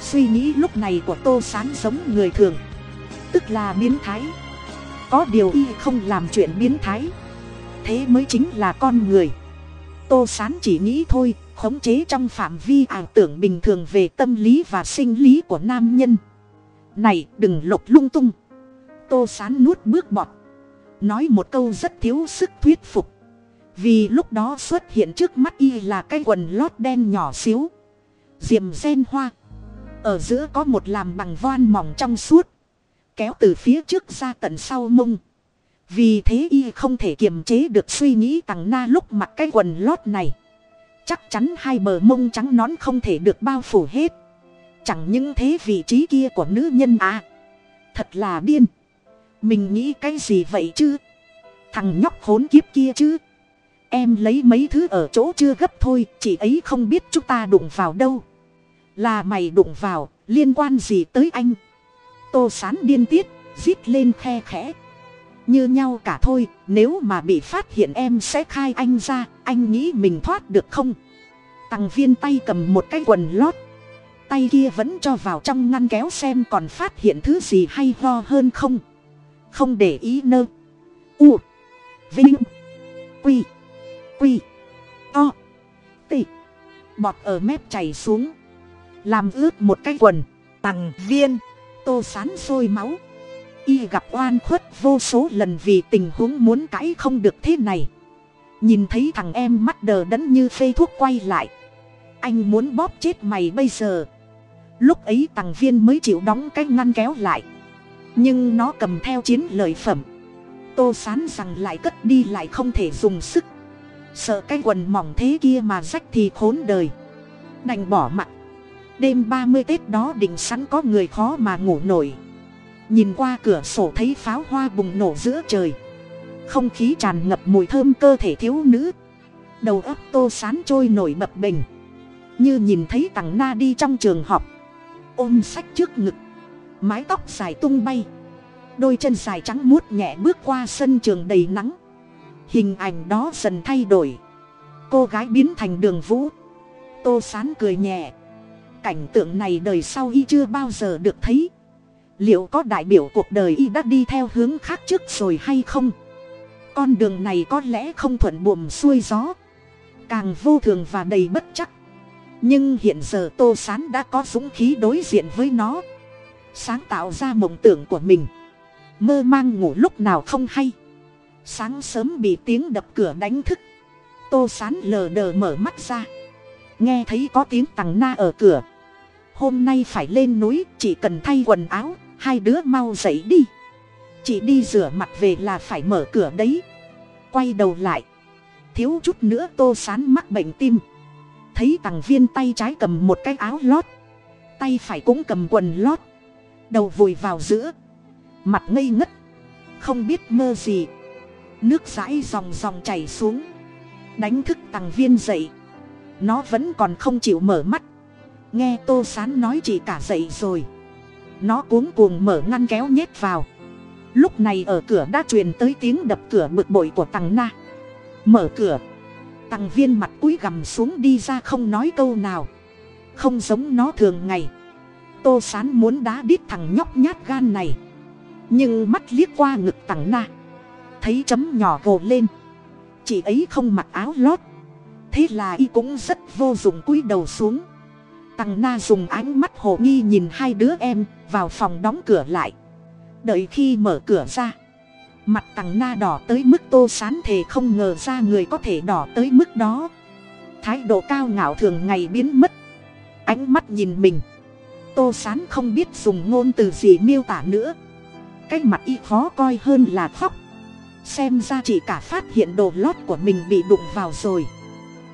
Suy nghĩ lúc này của tô sán giống người thường, tức là biến thái. Có điều y không làm chuyện biến thái, thế mới chính là con người. Tô sán chỉ nghĩ thôi, khống chế trong phạm vi ảo tưởng bình thường về tâm lý và sinh lý của nam nhân. Này, đừng lục lung tung. Tô sán nuốt bước bọt, nói một câu rất thiếu sức thuyết phục vì lúc đó xuất hiện trước mắt y là cái quần lót đen nhỏ xíu. Diềm gen hoa. Ở giữa có một làm bằng voan mỏng trong suốt. Kéo từ phía trước ra tận sau mông. Vì thế y không thể kiềm chế được suy nghĩ tằng na lúc mặc cái quần lót này. Chắc chắn hai bờ mông trắng nón không thể được bao phủ hết. Chẳng những thế vị trí kia của nữ nhân à. Thật là điên. Mình nghĩ cái gì vậy chứ? Thằng nhóc khốn kiếp kia chứ? Em lấy mấy thứ ở chỗ chưa gấp thôi, chị ấy không biết chúng ta đụng vào đâu. Là mày đụng vào, liên quan gì tới anh? Tô sán điên tiết, rít lên khe khẽ. Như nhau cả thôi, nếu mà bị phát hiện em sẽ khai anh ra, anh nghĩ mình thoát được không? Tằng viên tay cầm một cái quần lót. Tay kia vẫn cho vào trong ngăn kéo xem còn phát hiện thứ gì hay ho hơn không. Không để ý nơ. U. Vinh. Quy quy. To tị bọt ở mép chảy xuống. Làm ướt một cái quần. Tằng viên. Tô sán sôi máu. Y gặp oan khuất vô số lần vì tình huống muốn cãi không được thế này. Nhìn thấy thằng em mắt đờ đẫn như phê thuốc quay lại. Anh muốn bóp chết mày bây giờ. Lúc ấy tằng viên mới chịu đóng cái ngăn kéo lại. Nhưng nó cầm theo chiến lợi phẩm. Tô sán rằng lại cất đi lại không thể dùng sức sợ cái quần mỏng thế kia mà rách thì khốn đời. Đành bỏ mặt. Đêm ba mươi tết đó định sẵn có người khó mà ngủ nổi. Nhìn qua cửa sổ thấy pháo hoa bùng nổ giữa trời. Không khí tràn ngập mùi thơm cơ thể thiếu nữ. Đầu ấp tô sán trôi nổi bập bình như nhìn thấy tằng na đi trong trường học. Ôm sách trước ngực. Mái tóc dài tung bay. Đôi chân dài trắng muốt nhẹ bước qua sân trường đầy nắng hình ảnh đó dần thay đổi. Cô gái biến thành đường vũ. Tô sán cười nhẹ. Cảnh tượng này đời sau y chưa bao giờ được thấy. Liệu có đại biểu cuộc đời y đã đi theo hướng khác trước rồi hay không? Con đường này có lẽ không thuận buồm xuôi gió. Càng vô thường và đầy bất chắc. Nhưng hiện giờ tô s á n đã có dũng khí đối diện với nó. Sáng tạo ra mộng tưởng của mình. Mơ mang ngủ lúc nào không hay sáng sớm bị tiếng đập cửa đánh thức. Tô s á n lờ đờ mở mắt ra. Nghe thấy có tiếng tằng na ở cửa. Hôm nay phải lên núi, chỉ cần thay quần áo, hai đứa mau dậy đi. Chị đi rửa mặt về là phải mở cửa đấy. Quay đầu lại. Thiếu chút nữa tô sán mắc bệnh tim. Thấy tằng viên tay trái cầm một cái áo lót. Tay phải cũng cầm quần lót. Đầu vùi vào giữa. Mặt ngây ngất. Không biết mơ gì nước dãi dòng dòng chảy xuống. Đánh thức tằng viên dậy. Nó vẫn còn không chịu mở mắt. Nghe tô sán nói chị cả dậy rồi. Nó cuống cuồng mở ngăn kéo nhét vào. Lúc này ở cửa đã truyền tới tiếng đập cửa bực bội của tằng na. Mở cửa. Tằng viên mặt cúi gằm xuống đi ra không nói câu nào. Không giống nó thường ngày. Tô sán muốn đá đít thằng nhóc nhát gan này. Nhưng mắt liếc qua ngực tằng na thấy chấm nhỏ gồ lên. Chị ấy không mặc áo lót. Thế là y cũng rất vô dụng cúi đầu xuống. Tằng na dùng ánh mắt hồ nghi nhìn hai đứa em vào phòng đóng cửa lại. Đợi khi mở cửa ra, mặt tằng na đỏ tới mức tô sán thề không ngờ ra người có thể đỏ tới mức đó. Thái độ cao ngạo thường ngày biến mất. Ánh mắt nhìn mình. Tô sán không biết dùng ngôn từ gì miêu tả nữa. Cái mặt y khó coi hơn là khóc xem ra chỉ cả phát hiện đồ lót của mình bị đụng vào rồi.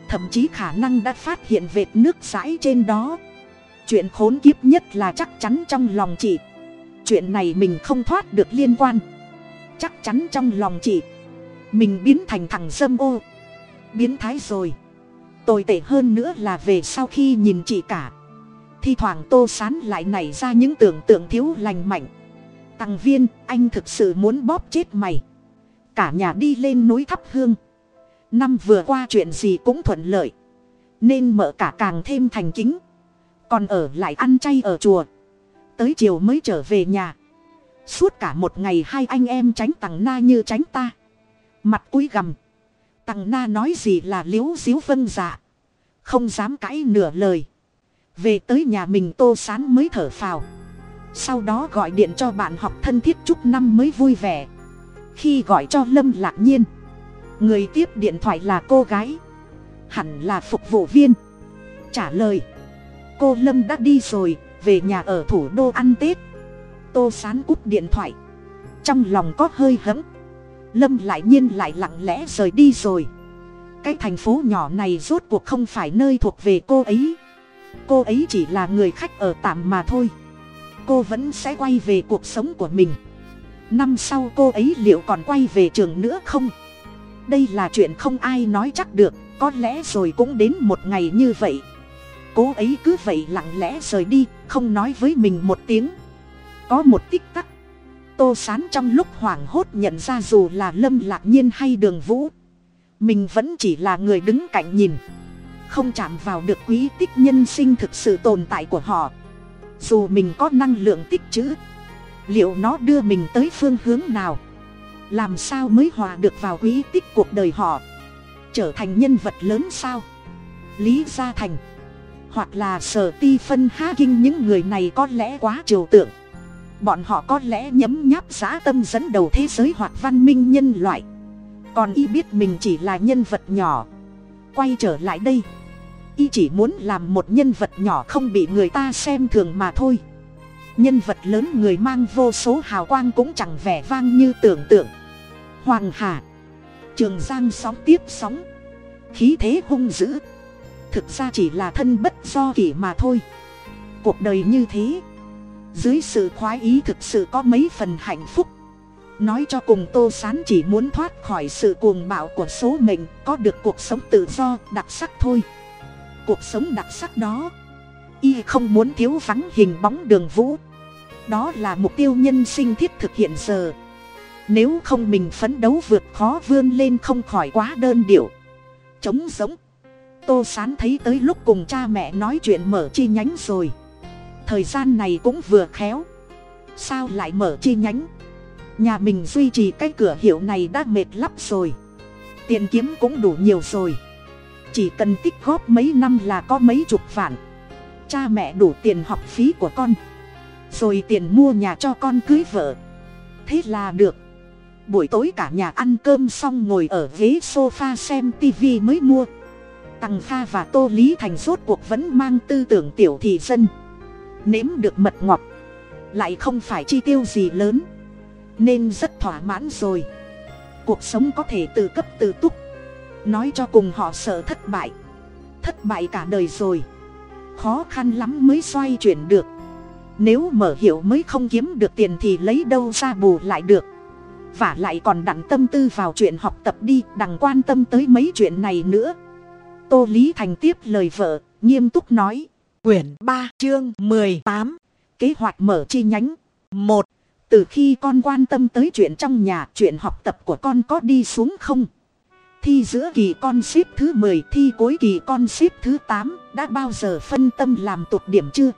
Thậm chí khả năng đã phát hiện vệt nước dãi trên đó. Chuyện khốn kiếp nhất là chắc chắn trong lòng chị. Chuyện này mình không thoát được liên quan. Chắc chắn trong lòng chị. Mình biến thành thằng dâm ô. Biến thái rồi. Tồi tệ hơn nữa là về sau khi nhìn chị cả. Thi thoảng tô sán lại nảy ra những tưởng tượng thiếu lành mạnh. Tăng viên, anh thực sự muốn bóp chết mày cả nhà đi lên núi thắp hương. Năm vừa qua chuyện gì cũng thuận lợi, nên mợ cả càng thêm thành kính. Còn ở lại ăn chay ở chùa, tới chiều mới trở về nhà. Suốt cả một ngày hai anh em tránh tằng na như tránh ta. Mặt cúi gằm, tằng na nói gì là liếu xíu vân dạ không dám cãi nửa lời. Về tới nhà mình tô sán mới thở phào, sau đó gọi điện cho bạn học thân thiết chúc năm mới vui vẻ khi gọi cho lâm lạc nhiên. Người tiếp điện thoại là cô gái. Hẳn là phục vụ viên. Trả lời. Cô lâm đã đi rồi, về nhà ở thủ đô ăn tết. Tô sán cúp điện thoại. Trong lòng có hơi hẫng. Lâm lại nhiên lại lặng lẽ rời đi rồi. Cái thành phố nhỏ này rốt cuộc không phải nơi thuộc về cô ấy. Cô ấy chỉ là người khách ở tạm mà thôi. Cô vẫn sẽ quay về cuộc sống của mình năm sau cô ấy liệu còn quay về trường nữa không? Đây là chuyện không ai nói chắc được, có lẽ rồi cũng đến một ngày như vậy. Cô ấy cứ vậy lặng lẽ rời đi, không nói với mình một tiếng. Có một tích tắc. Tô sán trong lúc hoảng hốt nhận ra dù là lâm lạc nhiên hay đường vũ, mình vẫn chỉ là người đứng cạnh nhìn, không chạm vào được quý tích nhân sinh thực sự tồn tại của họ. Dù mình có năng lượng tích chữ liệu nó đưa mình tới phương hướng nào? Làm sao mới hòa được vào quý tích cuộc đời họ? Trở thành nhân vật lớn sao? Lý gia thành. Hoặc là sở ti phân ha kinh, những người này có lẽ quá trừu tượng. Bọn họ có lẽ nhấm nháp giã tâm dẫn đầu thế giới hoặc văn minh nhân loại. Còn y biết mình chỉ là nhân vật nhỏ. Quay trở lại đây. Y chỉ muốn làm một nhân vật nhỏ không bị người ta xem thường mà thôi nhân vật lớn người mang vô số hào quang cũng chẳng vẻ vang như tưởng tượng. Hoàng hà. Trường giang sóng tiếp sóng. Khí thế hung dữ. Thực ra chỉ là thân bất do kỷ mà thôi. Cuộc đời như thế. Dưới sự khoái ý thực sự có mấy phần hạnh phúc. Nói cho cùng tô sán chỉ muốn thoát khỏi sự cuồng bạo của số mình, có được cuộc sống tự do đặc sắc thôi. Cuộc sống đặc sắc đó y không muốn thiếu vắng hình bóng đường vũ. Đó là mục tiêu nhân sinh thiết thực hiện giờ. Nếu không mình phấn đấu vượt khó vươn lên không khỏi quá đơn điệu. Trống giống tô sán thấy tới lúc cùng cha mẹ nói chuyện mở chi nhánh rồi. Thời gian này cũng vừa khéo. Sao lại mở chi nhánh? Nhà mình duy trì cái cửa hiệu này đã mệt lắm rồi. Tiền kiếm cũng đủ nhiều rồi. Chỉ cần tích góp mấy năm là có mấy chục vạn cha mẹ đủ tiền học phí của con, rồi tiền mua nhà cho con cưới vợ. Thế là được. Buổi tối cả nhà ăn cơm xong ngồi ở ghế sofa xem tivi mới mua. Tằng kha và tô lý thành rốt cuộc vẫn mang tư tưởng tiểu thị dân. Nếm được mật ngọt, lại không phải chi tiêu gì lớn, nên rất thỏa mãn rồi. Cuộc sống có thể tự cấp tự túc. Nói cho cùng họ sợ thất bại. Thất bại cả đời rồi khó khăn lắm mới xoay chuyển được. Nếu mở hiệu mới không kiếm được tiền thì lấy đâu ra bù lại được. Và lại còn đặn tâm tư vào chuyện học tập đi đằng quan tâm tới mấy chuyện này nữa. Tô lý thành tiếp lời vợ nghiêm túc nói. Quyển ba chương mười tám. Kế hoạch mở chi nhánh. Một từ khi con quan tâm tới chuyện trong nhà chuyện học tập của con có đi xuống không thi giữa kỳ con xếp thứ mười, thi cuối kỳ con xếp thứ tám, đã bao giờ phân tâm làm tụt điểm chưa?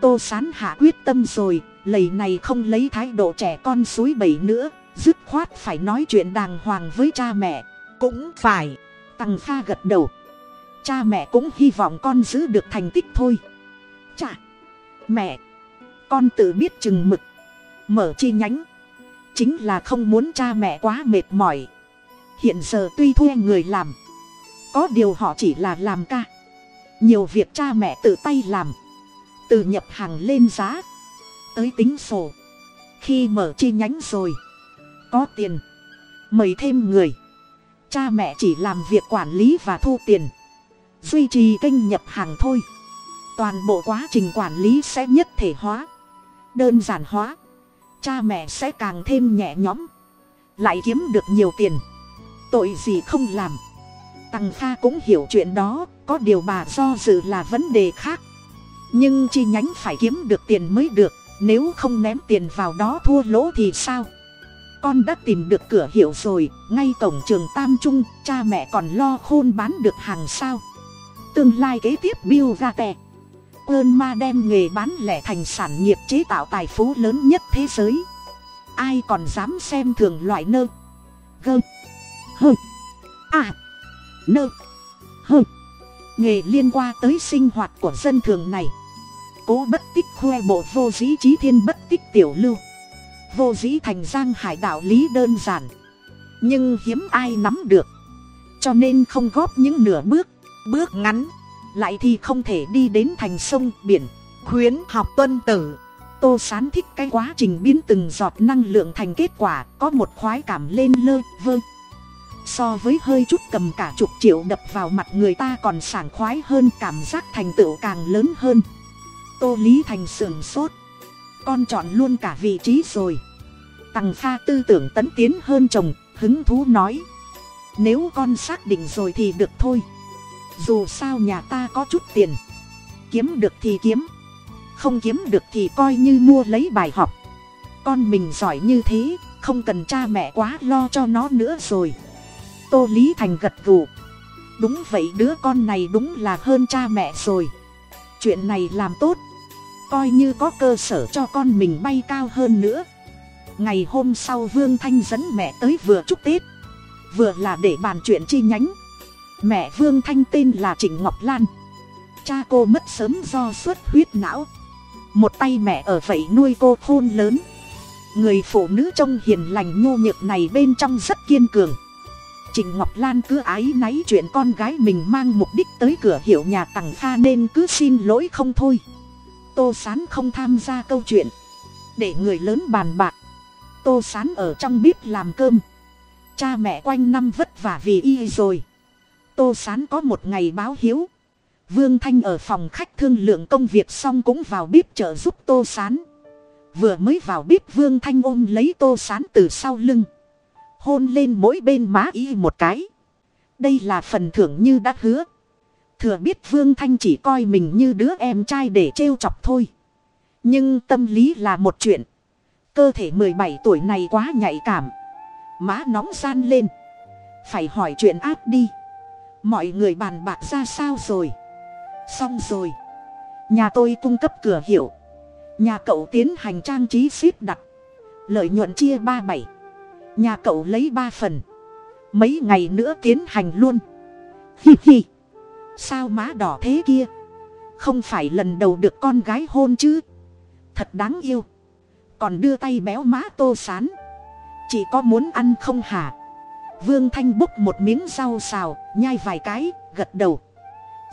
Tô sán hạ quyết tâm rồi, lầy này không lấy thái độ trẻ con suối bảy nữa, dứt khoát phải nói chuyện đàng hoàng với cha mẹ. Cũng phải tằng kha gật đầu. Cha mẹ cũng hy vọng con giữ được thành tích thôi. Cha, mẹ, con tự biết chừng mực. Mở chi nhánh, chính là không muốn cha mẹ quá mệt mỏi hiện giờ tuy thuê người làm, có điều họ chỉ là làm ca. Nhiều việc cha mẹ tự tay làm, từ nhập hàng lên giá, tới tính sổ. Khi mở chi nhánh rồi, có tiền, mời thêm người. Cha mẹ chỉ làm việc quản lý và thu tiền, duy trì kênh nhập hàng thôi. Toàn bộ quá trình quản lý sẽ nhất thể hóa, đơn giản hóa. Cha mẹ sẽ càng thêm nhẹ nhõm, lại kiếm được nhiều tiền tội gì không làm. Tằng kha cũng hiểu chuyện đó, có điều bà do dự là vấn đề khác. Nhưng chi nhánh phải kiếm được tiền mới được, nếu không ném tiền vào đó thua lỗ thì sao? Con đã tìm được cửa hiệu rồi, ngay cổng trường tam trung, cha mẹ còn lo khôn bán được hàng sao? Tương lai kế tiếp bill ra tè ơn ma đem nghề bán lẻ thành sản nghiệp chế tạo tài phú lớn nhất thế giới. Ai còn dám xem thường loại nơ? Gơ hơ à. Nơ. Hơ nghề liên quan tới sinh hoạt của dân thường này. Cố bất tích khoe bộ vô dĩ trí thiên bất tích tiểu lưu. Vô dĩ thành giang hải đạo lý đơn giản. Nhưng hiếm ai nắm được. Cho nên không góp những nửa bước. Bước ngắn. Lại thì không thể đi đến thành sông, biển, khuyến, học tuân tử. Tô sán thích cái quá trình biến từng giọt năng lượng thành kết quả, có một khoái cảm lên lơ, vơ so với hơi chút cầm cả chục triệu đập vào mặt người ta còn sảng khoái hơn, cảm giác thành tựu càng lớn hơn. Tô lý thành sườn sốt. Con chọn luôn cả vị trí rồi. Tằng pha tư tưởng tấn tiến hơn chồng, hứng thú nói. Nếu con xác định rồi thì được thôi. Dù sao nhà ta có chút tiền. Kiếm được thì kiếm. Không kiếm được thì coi như mua lấy bài học. Con mình giỏi như thế, không cần cha mẹ quá lo cho nó nữa rồi tô lý thành gật gù. Đúng vậy, đứa con này đúng là hơn cha mẹ rồi. Chuyện này làm tốt. Coi như có cơ sở cho con mình bay cao hơn nữa. Ngày hôm sau vương thanh dẫn mẹ tới vừa chúc tết. Vừa là để bàn chuyện chi nhánh. Mẹ vương thanh tên là trịnh ngọc lan. Cha cô mất sớm do suất huyết não. Một tay mẹ ở vậy nuôi cô khôn lớn. Người phụ nữ trông hiền lành nhô nhược này bên trong rất kiên cường trịnh ngọc lan cứ ái náy chuyện con gái mình mang mục đích tới cửa hiệu nhà tằng pha nên cứ xin lỗi không thôi. Tô sán không tham gia câu chuyện. Để người lớn bàn bạc. Tô sán ở trong bếp làm cơm. Cha mẹ quanh năm vất vả vì y rồi. Tô sán có một ngày báo hiếu. Vương thanh ở phòng khách thương lượng công việc xong cũng vào bếp trợ giúp tô sán. Vừa mới vào bếp vương thanh ôm lấy tô sán từ sau lưng hôn lên mỗi bên má y một cái. Đây là phần thưởng như đã hứa. Thừa biết vương thanh chỉ coi mình như đứa em trai để trêu chọc thôi. Nhưng tâm lý là một chuyện. Cơ thể mười bảy tuổi này quá nhạy cảm. Má nóng gian lên. Phải hỏi chuyện áp đi. Mọi người bàn bạc ra sao rồi? Xong rồi. Nhà tôi cung cấp cửa hiệu. Nhà cậu tiến hành trang trí ship đặt. Lợi nhuận chia ba bảy nhà cậu lấy ba phần. Mấy ngày nữa tiến hành luôn. Hi hi. Sao má đỏ thế kia? Không phải lần đầu được con gái hôn chứ? Thật đáng yêu. Còn đưa tay béo má tô sán. Chị có muốn ăn không hả? Vương thanh búc một miếng rau xào, nhai vài cái, gật đầu.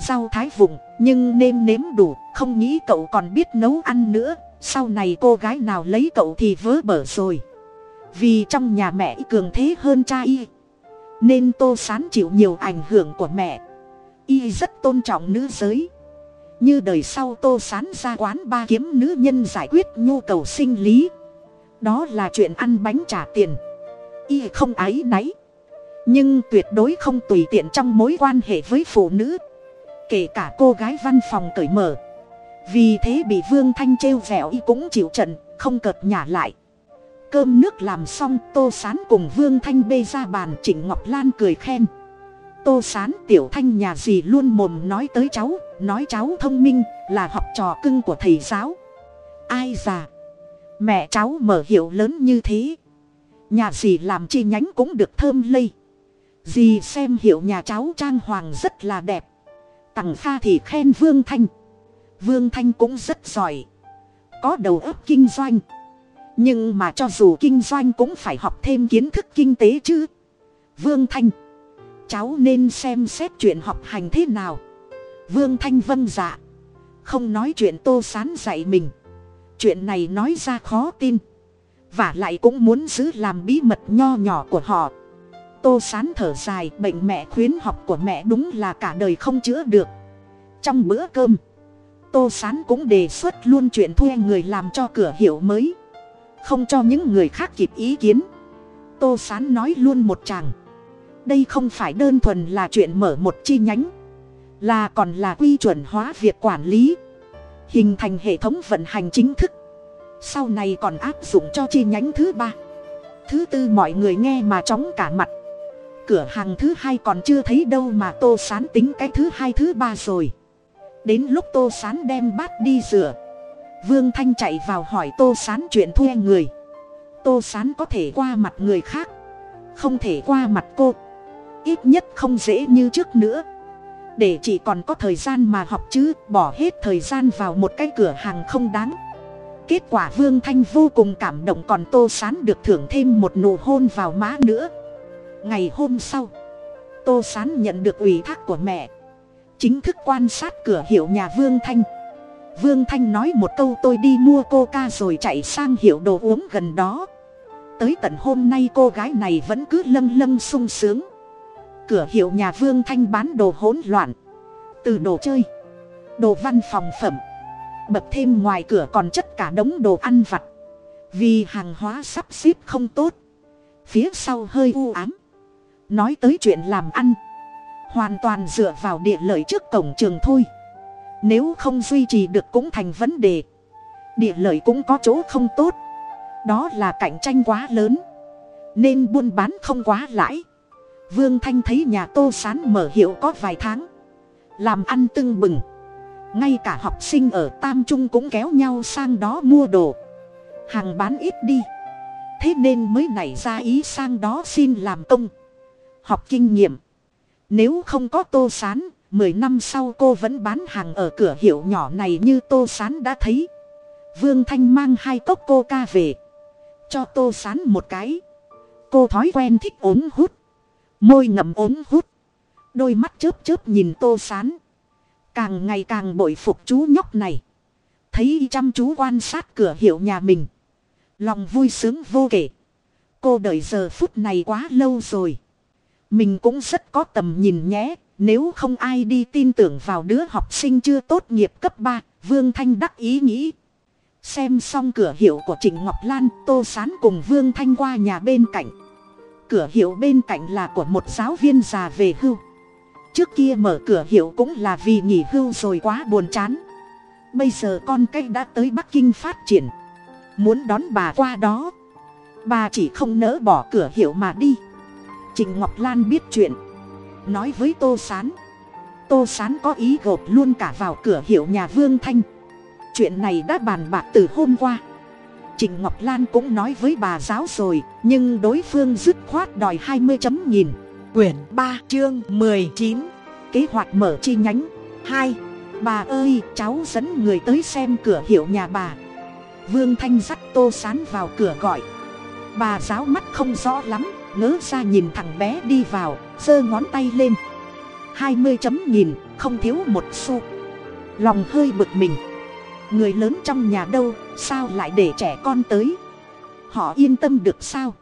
Rau thái vùng nhưng nêm nếm đủ, không nghĩ cậu còn biết nấu ăn nữa. Sau này cô gái nào lấy cậu thì vớ bở rồi vì trong nhà mẹ cường thế hơn cha y, nên tô sán chịu nhiều ảnh hưởng của mẹ. Y rất tôn trọng nữ giới. Như đời sau tô sán ra quán ba kiếm nữ nhân giải quyết nhu cầu sinh lý. Đó là chuyện ăn bánh trả tiền. Y không áy náy, nhưng tuyệt đối không tùy tiện trong mối quan hệ với phụ nữ, kể cả cô gái văn phòng cởi mở. Vì thế bị vương thanh trêu vẹo y cũng chịu trận, không cợt nhả lại cơm nước làm xong, tô sán cùng vương thanh bê ra bàn, trịnh ngọc lan cười khen. Tô sán, tiểu thanh nhà gì luôn mồm nói tới cháu, nói cháu thông minh, là học trò cưng của thầy giáo. Ai già? Mẹ cháu mở hiệu lớn như thế. Nhà gì làm chi nhánh cũng được thơm lây. Dì xem hiệu nhà cháu trang hoàng rất là đẹp. Tặng kha thì khen vương thanh. Vương thanh cũng rất giỏi. Có đầu óc kinh doanh nhưng mà cho dù kinh doanh cũng phải học thêm kiến thức kinh tế chứ. Vương thanh. Cháu nên xem xét chuyện học hành thế nào. Vương thanh vâng dạ. Không nói chuyện tô sán dạy mình. Chuyện này nói ra khó tin. Và lại cũng muốn giữ làm bí mật nho nhỏ của họ. Tô sán thở dài, bệnh mẹ khuyến học của mẹ đúng là cả đời không chữa được. Trong bữa cơm, tô sán cũng đề xuất luôn chuyện thuê người làm cho cửa hiệu mới không cho những người khác kịp ý kiến. Tô sán nói luôn một chàng, đây không phải đơn thuần là chuyện mở một chi nhánh, là còn là quy chuẩn hóa việc quản lý, hình thành hệ thống vận hành chính thức. Sau này còn áp dụng cho chi nhánh thứ ba. Thứ tư mọi người nghe mà chóng cả mặt. Cửa hàng thứ hai còn chưa thấy đâu mà tô sán tính cái thứ hai thứ ba rồi. Đến lúc tô sán đem bát đi rửa vương thanh chạy vào hỏi tô sán chuyện thuê người. Tô sán có thể qua mặt người khác, không thể qua mặt cô. Ít nhất không dễ như trước nữa. Để chỉ còn có thời gian mà học chứ, bỏ hết thời gian vào một cái cửa hàng không đáng. Kết quả vương thanh vô cùng cảm động còn tô sán được thưởng thêm một nụ hôn vào má nữa. Ngày hôm sau, tô sán nhận được ủy thác của mẹ. Chính thức quan sát cửa hiệu nhà vương thanh vương thanh nói một câu tôi đi mua coca rồi chạy sang hiệu đồ uống gần đó. Tới tận hôm nay cô gái này vẫn cứ lâng lâng sung sướng. Cửa hiệu nhà vương thanh bán đồ hỗn loạn. Từ đồ chơi, đồ văn phòng phẩm bập thêm ngoài cửa còn chất cả đống đồ ăn vặt. Vì hàng hóa sắp xếp không tốt, phía sau hơi u ám. Nói tới chuyện làm ăn, hoàn toàn dựa vào địa lợi trước cổng trường thôi nếu không duy trì được cũng thành vấn đề. Địa lợi cũng có chỗ không tốt. Đó là cạnh tranh quá lớn. Nên buôn bán không quá lãi. Vương thanh thấy nhà tô sán mở hiệu có vài tháng. Làm ăn tưng bừng. Ngay cả học sinh ở tam trung cũng kéo nhau sang đó mua đồ. Hàng bán ít đi. Thế nên mới nảy ra ý sang đó xin làm công. Học kinh nghiệm. Nếu không có tô sán mười năm sau cô vẫn bán hàng ở cửa hiệu nhỏ này như tô sán đã thấy. Vương thanh mang hai cốc coca về. Cho tô sán một cái. Cô thói quen thích ốm hút. Môi ngậm ốm hút. Đôi mắt chớp chớp nhìn tô sán. Càng ngày càng bội phục chú nhóc này. Thấy chăm chú quan sát cửa hiệu nhà mình. Lòng vui sướng vô kể. Cô đợi giờ phút này quá lâu rồi. Mình cũng rất có tầm nhìn nhé nếu không ai đi tin tưởng vào đứa học sinh chưa tốt nghiệp cấp ba, vương thanh đắc ý nghĩ. Xem xong cửa hiệu của trịnh ngọc lan, tô sán cùng vương thanh qua nhà bên cạnh. Cửa hiệu bên cạnh là của một giáo viên già về hưu. Trước kia mở cửa hiệu cũng là vì nghỉ hưu rồi quá buồn chán. Bây giờ con cách đã tới bắc kinh phát triển. Muốn đón bà qua đó. Bà chỉ không nỡ bỏ cửa hiệu mà đi. Trịnh ngọc lan biết chuyện nói với tô s á n tô s á n có ý gộp luôn cả vào cửa hiệu nhà vương thanh. Chuyện này đã bàn bạc từ hôm qua. Trịnh ngọc lan cũng nói với bà giáo rồi, nhưng đối phương dứt khoát đòi hai mươi chấm nghìn. Quyển ba, chương mười chín. Kế hoạch mở chi nhánh. Hai. Bà ơi, cháu dẫn người tới xem cửa hiệu nhà bà. Vương thanh dắt tô sán vào cửa gọi. Bà giáo mắt không rõ lắm ngớ ra nhìn thằng bé đi vào, giơ ngón tay lên. Hai mươi chấm nghìn, không thiếu một xu. Lòng hơi bực mình. Người lớn trong nhà đâu, sao lại để trẻ con tới? Họ yên tâm được sao?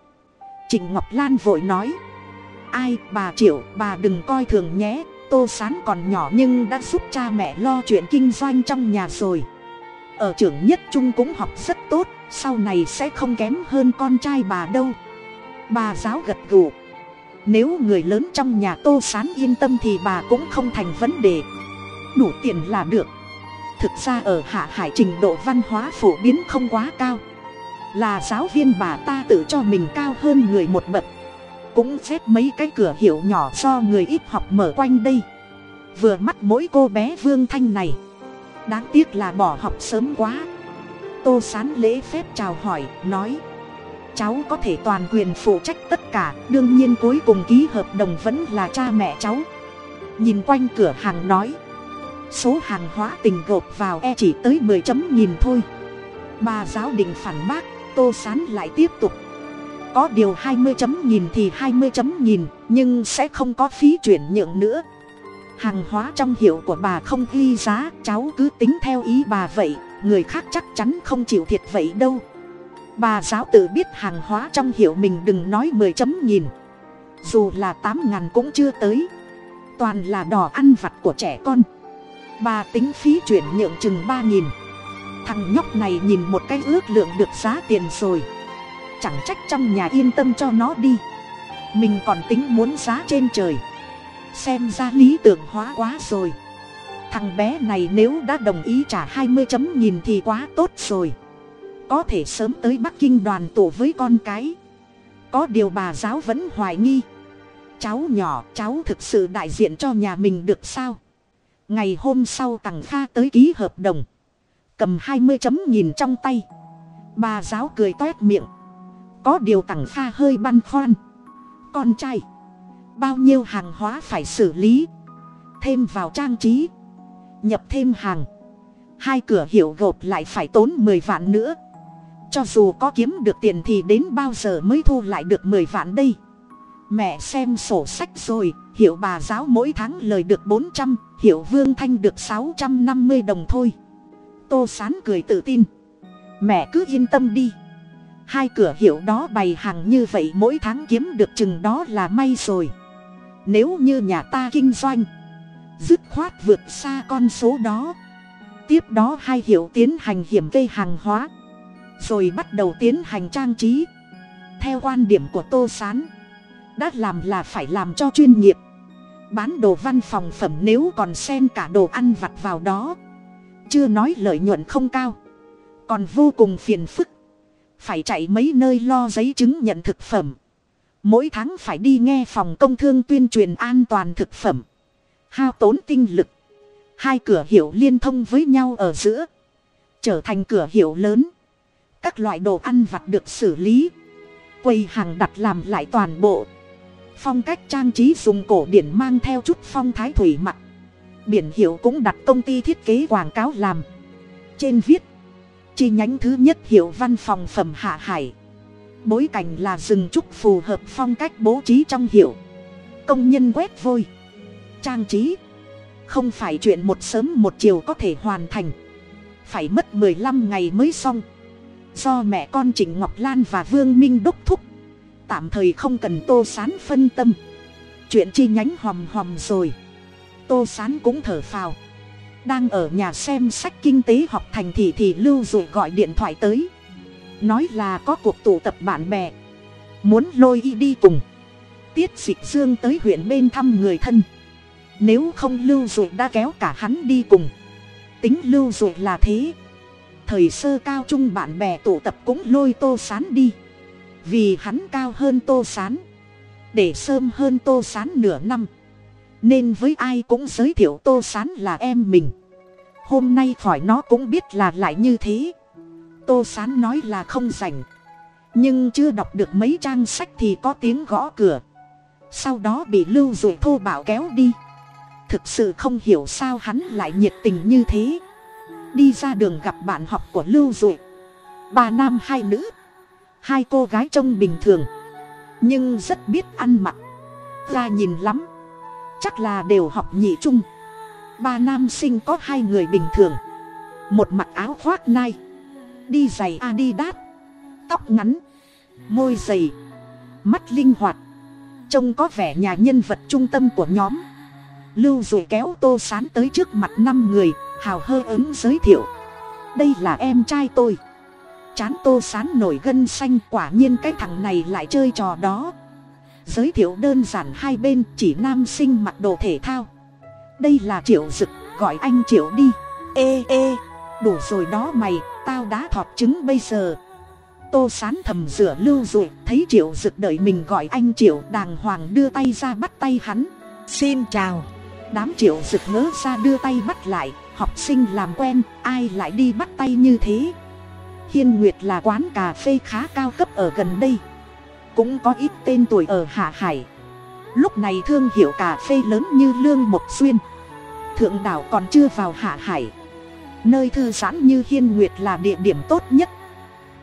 Trịnh ngọc lan vội nói. Ai, bà triệu, bà đừng coi thường nhé, tô sán còn nhỏ nhưng đã giúp cha mẹ lo chuyện kinh doanh trong nhà rồi. Ở trường nhất trung cũng học rất tốt, sau này sẽ không kém hơn con trai bà đâu bà giáo gật gù. Nếu người lớn trong nhà tô sán yên tâm thì bà cũng không thành vấn đề. Đủ tiền là được. Thực ra ở hạ hải trình độ văn hóa phổ biến không quá cao. Là giáo viên bà ta tự cho mình cao hơn người một bậc. Cũng xét mấy cái cửa hiệu nhỏ do người ít học mở quanh đây. Vừa mắt mỗi cô bé vương thanh này. Đáng tiếc là bỏ học sớm quá. Tô sán lễ phép chào hỏi, nói cháu có thể toàn quyền phụ trách tất cả, đương nhiên cuối cùng ký hợp đồng vẫn là cha mẹ cháu. Nhìn quanh cửa hàng nói, số hàng hóa tình gộp vào e chỉ tới mười chấm nghìn thôi. Bà giáo định phản bác, tô sán lại tiếp tục, có điều hai mươi chấm nghìn thì hai mươi chấm nghìn, nhưng sẽ không có phí chuyển nhượng nữa. Hàng hóa trong hiệu của bà không ghi giá, cháu cứ tính theo ý bà vậy, người khác chắc chắn không chịu thiệt vậy đâu bà giáo tự biết hàng hóa trong hiệu mình đừng nói mười chấm nghìn. Dù là tám ngàn cũng chưa tới. Toàn là đò ăn vặt của trẻ con. Bà tính phí chuyển nhượng chừng ba nghìn. Thằng nhóc này nhìn một cái ước lượng được giá tiền rồi. Chẳng trách trong nhà yên tâm cho nó đi. Mình còn tính muốn giá trên trời. Xem ra lý tưởng hóa quá rồi. Thằng bé này nếu đã đồng ý trả hai mươi chấm nghìn thì quá tốt rồi có thể sớm tới bắc kinh đoàn tụ với con cái. Có điều bà giáo vẫn hoài nghi. Cháu nhỏ, cháu thực sự đại diện cho nhà mình được sao? Ngày hôm sau tằng kha tới ký hợp đồng. Cầm hai mươi chấm nhìn trong tay. Bà giáo cười toét miệng. Có điều tằng kha hơi băn khoăn. Con trai, bao nhiêu hàng hóa phải xử lý? Thêm vào trang trí. Nhập thêm hàng. Hai cửa hiệu gộp lại phải tốn mười vạn nữa cho dù có kiếm được tiền thì đến bao giờ mới thu lại được mười vạn đây? Mẹ xem sổ sách rồi hiệu bà giáo mỗi tháng lời được bốn trăm hiệu vương thanh được sáu trăm năm mươi đồng thôi. Tô sán cười tự tin. Mẹ cứ yên tâm đi. Hai cửa hiệu đó bày hàng như vậy mỗi tháng kiếm được chừng đó là may rồi. Nếu như nhà ta kinh doanh, dứt khoát vượt xa con số đó. Tiếp đó hai hiệu tiến hành hiểm gây hàng hóa rồi bắt đầu tiến hành trang trí. Theo quan điểm của tô s á n đã làm là phải làm cho chuyên nghiệp. Bán đồ văn phòng phẩm nếu còn xen cả đồ ăn vặt vào đó. Chưa nói lợi nhuận không cao, còn vô cùng phiền phức. Phải chạy mấy nơi lo giấy chứng nhận thực phẩm. Mỗi tháng phải đi nghe phòng công thương tuyên truyền an toàn thực phẩm. Hao tốn tinh lực. Hai cửa hiệu liên thông với nhau ở giữa. Trở thành cửa hiệu lớn các loại đồ ăn vặt được xử lý. Quầy hàng đặt làm lại toàn bộ. Phong cách trang trí dùng cổ điển mang theo chút phong thái thủy mặc. Biển hiệu cũng đặt công ty thiết kế quảng cáo làm. Trên viết, chi nhánh thứ nhất hiệu văn phòng phẩm hạ hải. Bối cảnh là rừng trúc phù hợp phong cách bố trí trong hiệu. Công nhân quét vôi, trang trí. Không phải chuyện một sớm một chiều có thể hoàn thành. Phải mất mười lăm ngày mới xong do mẹ con trịnh ngọc lan và vương minh đốc thúc. Tạm thời không cần tô sán phân tâm. Chuyện chi nhánh hòm hòm rồi. Tô sán cũng thở phào. Đang ở nhà xem sách kinh tế học thành thị thì lưu dụ gọi điện thoại tới. Nói là có cuộc tụ tập bạn bè. Muốn lôi y đi cùng. Tiết dịch dương tới huyện bên thăm người thân. Nếu không lưu dụ đã kéo cả hắn đi cùng. Tính lưu dụ là thế thời sơ cao trung bạn bè tụ tập cũng lôi tô sán đi. Vì hắn cao hơn tô sán, để sơm hơn tô sán nửa năm. Nên với ai cũng giới thiệu tô sán là em mình. Hôm nay khỏi nó cũng biết là lại như thế. Tô sán nói là không rảnh. Nhưng chưa đọc được mấy trang sách thì có tiếng gõ cửa. Sau đó bị lưu dụi thô bạo kéo đi. Thực sự không hiểu sao hắn lại nhiệt tình như thế đi ra đường gặp bạn học của lưu dụi ba nam, hai nữ. Hai cô gái trông bình thường. Nhưng rất biết ăn mặc. Ra nhìn lắm. Chắc là đều học nhị trung. Ba nam sinh có hai người bình thường. Một mặc áo khoác nai. Đi giày adidas. Tóc ngắn. Môi dày. Mắt linh hoạt. Trông có vẻ nhà nhân vật trung tâm của nhóm. Lưu rồi kéo tô sán tới trước mặt năm người hào hơ ứng giới thiệu. Đây là em trai tôi. Chán tô sán nổi gân xanh quả nhiên cái thằng này lại chơi trò đó. Giới thiệu đơn giản hai bên, chỉ nam sinh mặc đồ thể thao. Đây là triệu dực, gọi anh triệu đi. Ê ê, đủ rồi đó mày, tao đã thọt trứng bây giờ. Tô sán thầm rửa lưu rồi thấy triệu dực đợi mình gọi anh triệu, đàng hoàng đưa tay ra bắt tay hắn. Xin chào. Đám triệu rực ngớ ra đưa tay bắt lại học sinh làm quen, ai lại đi bắt tay như thế? Hiên nguyệt là quán cà phê khá cao cấp ở gần đây, cũng có ít tên tuổi ở hạ hải. Lúc này thương hiệu cà phê lớn như lương mộc xuyên, thượng đảo còn chưa vào hạ hải. Nơi thư giãn như hiên nguyệt là địa điểm tốt nhất.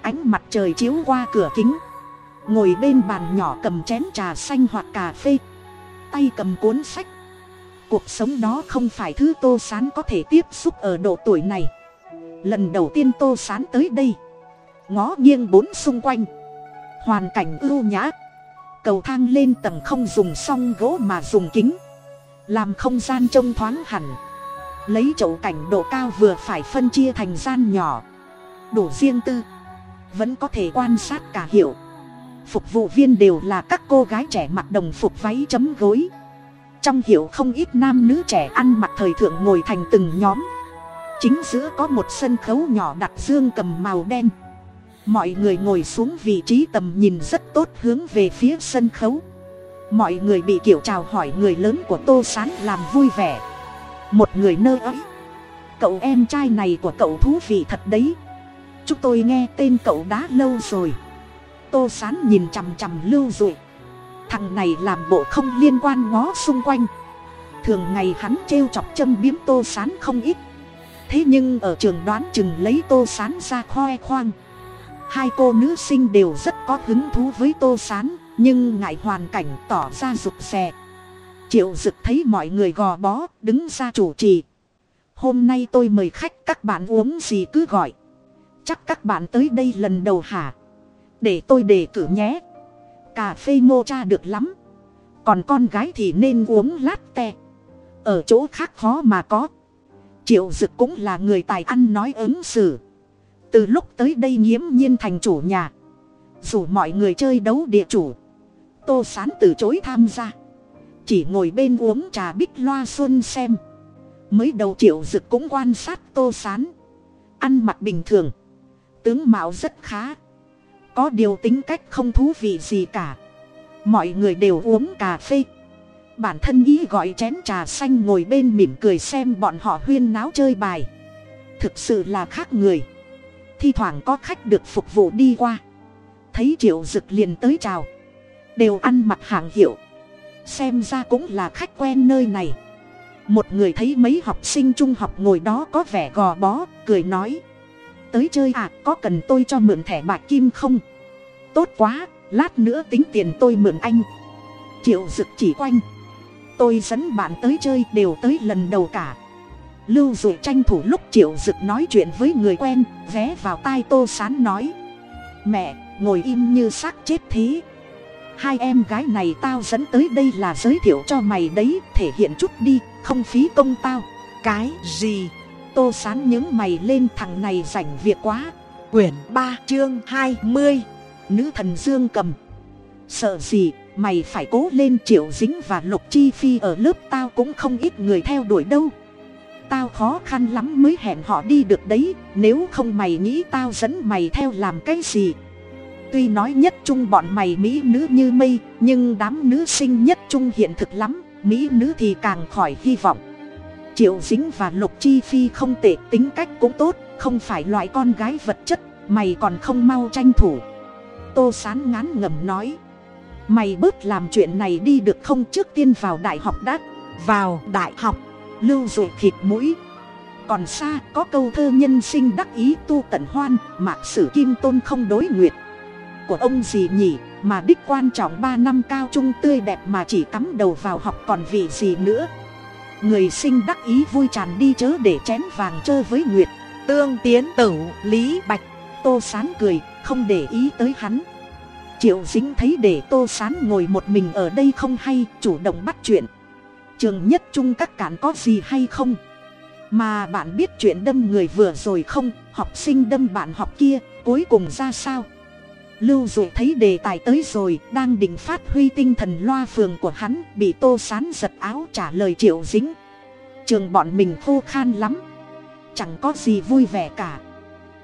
Ánh mặt trời chiếu qua cửa kính, ngồi bên bàn nhỏ cầm chén trà xanh hoặc cà phê. Tay cầm cuốn sách cuộc sống đó không phải thứ tô sán có thể tiếp xúc ở độ tuổi này. Lần đầu tiên tô sán tới đây, ngó nghiêng bốn xung quanh. Hoàn cảnh ưu nhã. Cầu thang lên tầng không dùng song gỗ mà dùng kính. Làm không gian trông thoáng hẳn. Lấy chậu cảnh độ cao vừa phải phân chia thành gian nhỏ. Đủ riêng tư. Vẫn có thể quan sát cả hiệu. Phục vụ viên đều là các cô gái trẻ mặc đồng phục váy chấm gối trong hiệu không ít nam nữ trẻ ăn mặc thời thượng ngồi thành từng nhóm. Chính giữa có một sân khấu nhỏ đặt dương cầm màu đen. Mọi người ngồi xuống vị trí tầm nhìn rất tốt hướng về phía sân khấu. Mọi người bị kiểu chào hỏi người lớn của tô s á n làm vui vẻ. Một người nơ ấy cậu em trai này của cậu thú vị thật đấy. Chúng tôi nghe tên cậu đã lâu rồi. Tô s á n nhìn chằm chằm lưu dụi thằng này làm bộ không liên quan ngó xung quanh. Thường ngày hắn trêu chọc châm biếm tô s á n không ít. Thế nhưng ở trường đoán chừng lấy tô s á n ra khoe khoang. Hai cô nữ sinh đều rất có hứng thú với tô s á n nhưng ngại hoàn cảnh tỏ ra rụt rè. Triệu dực thấy mọi người gò bó, đứng ra chủ trì. Hôm nay tôi mời khách, các bạn uống gì cứ gọi. Chắc các bạn tới đây lần đầu hả? Để tôi đề cử nhé cà phê mocha được lắm. Còn con gái thì nên uống lát te. Ở chỗ khác khó mà có. Triệu dực cũng là người tài ăn nói ứng xử. Từ lúc tới đây nghiễm nhiên thành chủ nhà. Dù mọi người chơi đấu địa chủ, tô sán từ chối tham gia. Chỉ ngồi bên uống trà bích loa xuân xem. Mới đầu triệu dực cũng quan sát tô sán. Ăn mặc bình thường. Tướng mạo rất khá có điều tính cách không thú vị gì cả. Mọi người đều uống cà phê. Bản thân ý gọi chén trà xanh ngồi bên mỉm cười xem bọn họ huyên náo chơi bài. Thực sự là khác người. Thi thoảng có khách được phục vụ đi qua. Thấy triệu dực liền tới chào. Đều ăn mặc hàng hiệu. Xem ra cũng là khách quen nơi này. Một người thấy mấy học sinh trung học ngồi đó có vẻ gò bó, cười nói tới chơi à có cần tôi cho mượn thẻ bạc kim không? Tốt quá, lát nữa tính tiền tôi mượn anh. Triệu dực chỉ quanh. Tôi dẫn bạn tới chơi đều tới lần đầu cả. Lưu dụ tranh thủ lúc triệu dực nói chuyện với người quen, vé vào tai tô sán nói. Mẹ, ngồi im như xác chết thế. Hai em gái này tao dẫn tới đây là giới thiệu cho mày đấy, thể hiện chút đi, không phí công tao. Cái gì? Tô sán những mày lên thằng này rảnh việc quá. Quyển ba, chương hai mươi. Nữ thần dương cầm. Sợ gì, mày phải cố lên triệu dính và lục chi phi ở lớp tao cũng không ít người theo đuổi đâu. Tao khó khăn lắm mới hẹn họ đi được đấy, nếu không mày nghĩ tao dẫn mày theo làm cái gì? Tuy nói nhất trung bọn mày mỹ nữ như mây, nhưng đám nữ sinh nhất trung hiện thực lắm, mỹ nữ thì càng khỏi hy vọng triệu dính và lục chi phi không tệ, tính cách cũng tốt, không phải loại con gái vật chất, mày còn không mau tranh thủ. Tô sán ngán ngẩm nói, mày bớt làm chuyện này đi được không? Trước tiên vào đại học đã, vào đại học, lưu rồi thịt mũi. Còn xa, có câu thơ nhân sinh đắc ý tu tận hoan, mạc sử kim tôn không đối nguyệt. Của ông gì nhỉ? Mà đích quan trọng ba năm cao trung tươi đẹp mà chỉ cắm đầu vào học còn vị gì nữa? Người sinh đắc ý vui tràn đi chớ để chén vàng chơi với nguyệt. Tương tiến tử, lý bạch. Tô sán cười, không để ý tới hắn. Triệu dính thấy để tô sán ngồi một mình ở đây không hay, chủ động bắt chuyện. Trường nhất trung các cản có gì hay không? Mà bạn biết chuyện đâm người vừa rồi không? Học sinh đâm bạn học kia, cuối cùng ra sao? Lưu dụ thấy đề tài tới rồi, đang định phát huy tinh thần loa phường của hắn, bị tô sán giật áo trả lời triệu dính. Trường bọn mình khô khan lắm. Chẳng có gì vui vẻ cả.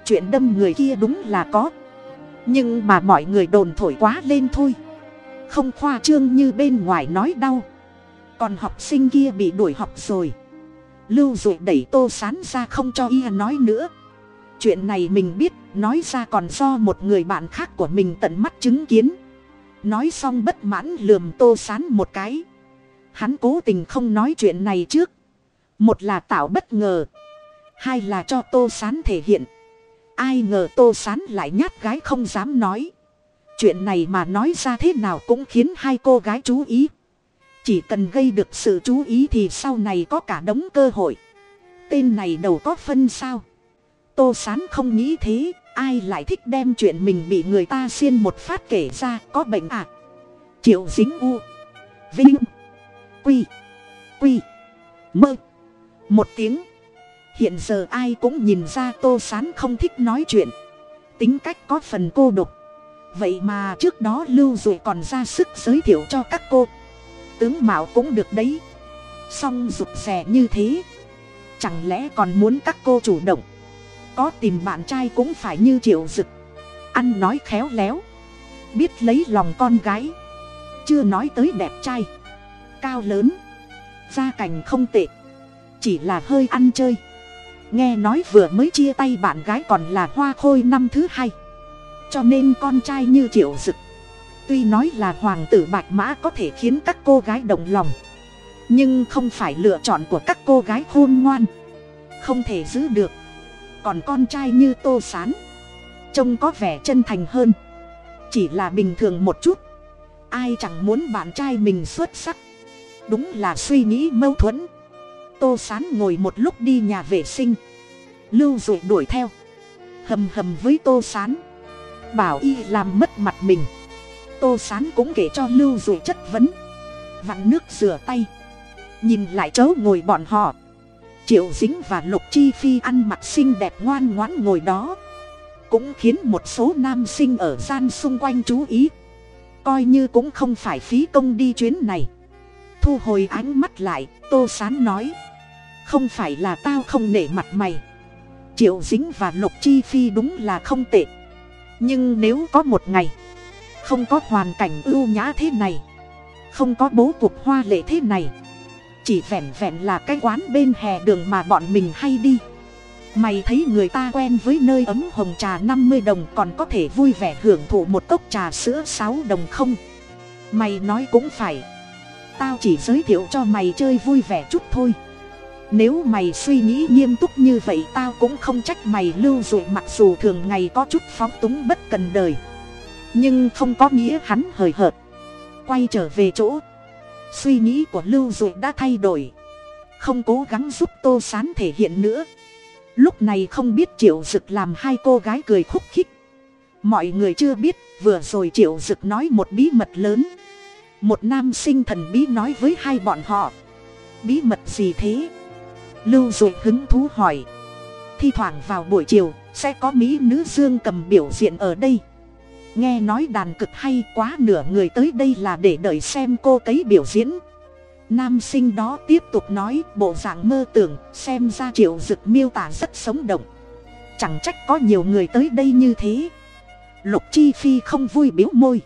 Chuyện đâm người kia đúng là có. Nhưng mà mọi người đồn thổi quá lên thôi. Không khoa trương như bên ngoài nói đau. Còn học sinh kia bị đuổi học rồi. Lưu dụ đẩy tô sán ra không cho y nói nữa chuyện này mình biết, nói ra còn do một người bạn khác của mình tận mắt chứng kiến. Nói xong bất mãn lườm tô sán một cái. Hắn cố tình không nói chuyện này trước. Một là tạo bất ngờ. Hai là cho tô sán thể hiện. Ai ngờ tô sán lại nhát gái không dám nói. Chuyện này mà nói ra thế nào cũng khiến hai cô gái chú ý. Chỉ cần gây được sự chú ý thì sau này có cả đống cơ hội. Tên này đầu có phân sao? Tô sán không nghĩ thế, ai lại thích đem chuyện mình bị người ta xiên một phát kể ra, có bệnh à? Triệu dính u, vinh, quy quy, mơ. Một tiếng, hiện giờ ai cũng nhìn ra tô sán không thích nói chuyện. Tính cách có phần cô độc. Vậy mà trước đó lưu dụ còn ra sức giới thiệu cho các cô. Tướng mạo cũng được đấy. Song rụt rè như thế, chẳng lẽ còn muốn các cô chủ động? Có tìm bạn trai cũng phải như triệu dực. Ăn nói khéo léo. Biết lấy lòng con gái. Chưa nói tới đẹp trai. Cao lớn. Gia cảnh không tệ. Chỉ là hơi ăn chơi. Nghe nói vừa mới chia tay bạn gái còn là hoa khôi năm thứ hai. Cho nên con trai như triệu dực. Tuy nói là hoàng tử bạch mã có thể khiến các cô gái động lòng. Nhưng không phải lựa chọn của các cô gái khôn ngoan. Không thể giữ được còn con trai như tô sán. Trông có vẻ chân thành hơn. Chỉ là bình thường một chút. Ai chẳng muốn bạn trai mình xuất sắc. Đúng là suy nghĩ mâu thuẫn. Tô sán ngồi một lúc đi nhà vệ sinh. Lưu dụ đuổi theo. Hầm hầm với tô sán. Bảo y làm mất mặt mình. Tô sán cũng kể cho lưu dụ chất vấn. Vặn nước rửa tay. Nhìn lại chớ ngồi bọn họ triệu dính và lục chi phi ăn mặc xinh đẹp ngoan ngoãn ngồi đó. Cũng khiến một số nam sinh ở gian xung quanh chú ý. Coi như cũng không phải phí công đi chuyến này. Thu hồi ánh mắt lại, tô sán nói. Không phải là tao không nể mặt mày. Triệu dính và lục chi phi đúng là không tệ. Nhưng nếu có một ngày, không có hoàn cảnh ưu nhã thế này, không có bố cục hoa lệ thế này chỉ vẹn vẹn là cái quán bên hè đường mà bọn mình hay đi. Mày thấy người ta quen với nơi ấm hồng trà năm mươi đồng còn có thể vui vẻ hưởng thụ một cốc trà sữa sáu đồng không? Mày nói cũng phải. Tao chỉ giới thiệu cho mày chơi vui vẻ chút thôi. Nếu mày suy nghĩ nghiêm túc như vậy tao cũng không trách mày lưu dụ mặc dù thường ngày có chút phóng túng bất cần đời. Nhưng không có nghĩa hắn hời hợt. Quay trở về chỗ suy nghĩ của lưu dụ đã thay đổi. Không cố gắng giúp tô sán thể hiện nữa. Lúc này không biết triệu dực làm hai cô gái cười khúc khích. Mọi người chưa biết, vừa rồi triệu dực nói một bí mật lớn. Một nam sinh thần bí nói với hai bọn họ. Bí mật gì thế? Lưu dụ hứng thú hỏi. Thi thoảng vào buổi chiều, sẽ có mỹ nữ dương cầm biểu diễn ở đây nghe nói đàn cực hay quá nửa người tới đây là để đợi xem cô cấy biểu diễn. Nam sinh đó tiếp tục nói, bộ dạng mơ tưởng, xem ra triệu dực miêu tả rất sống động. Chẳng trách có nhiều người tới đây như thế. Lục chi phi không vui biếu môi.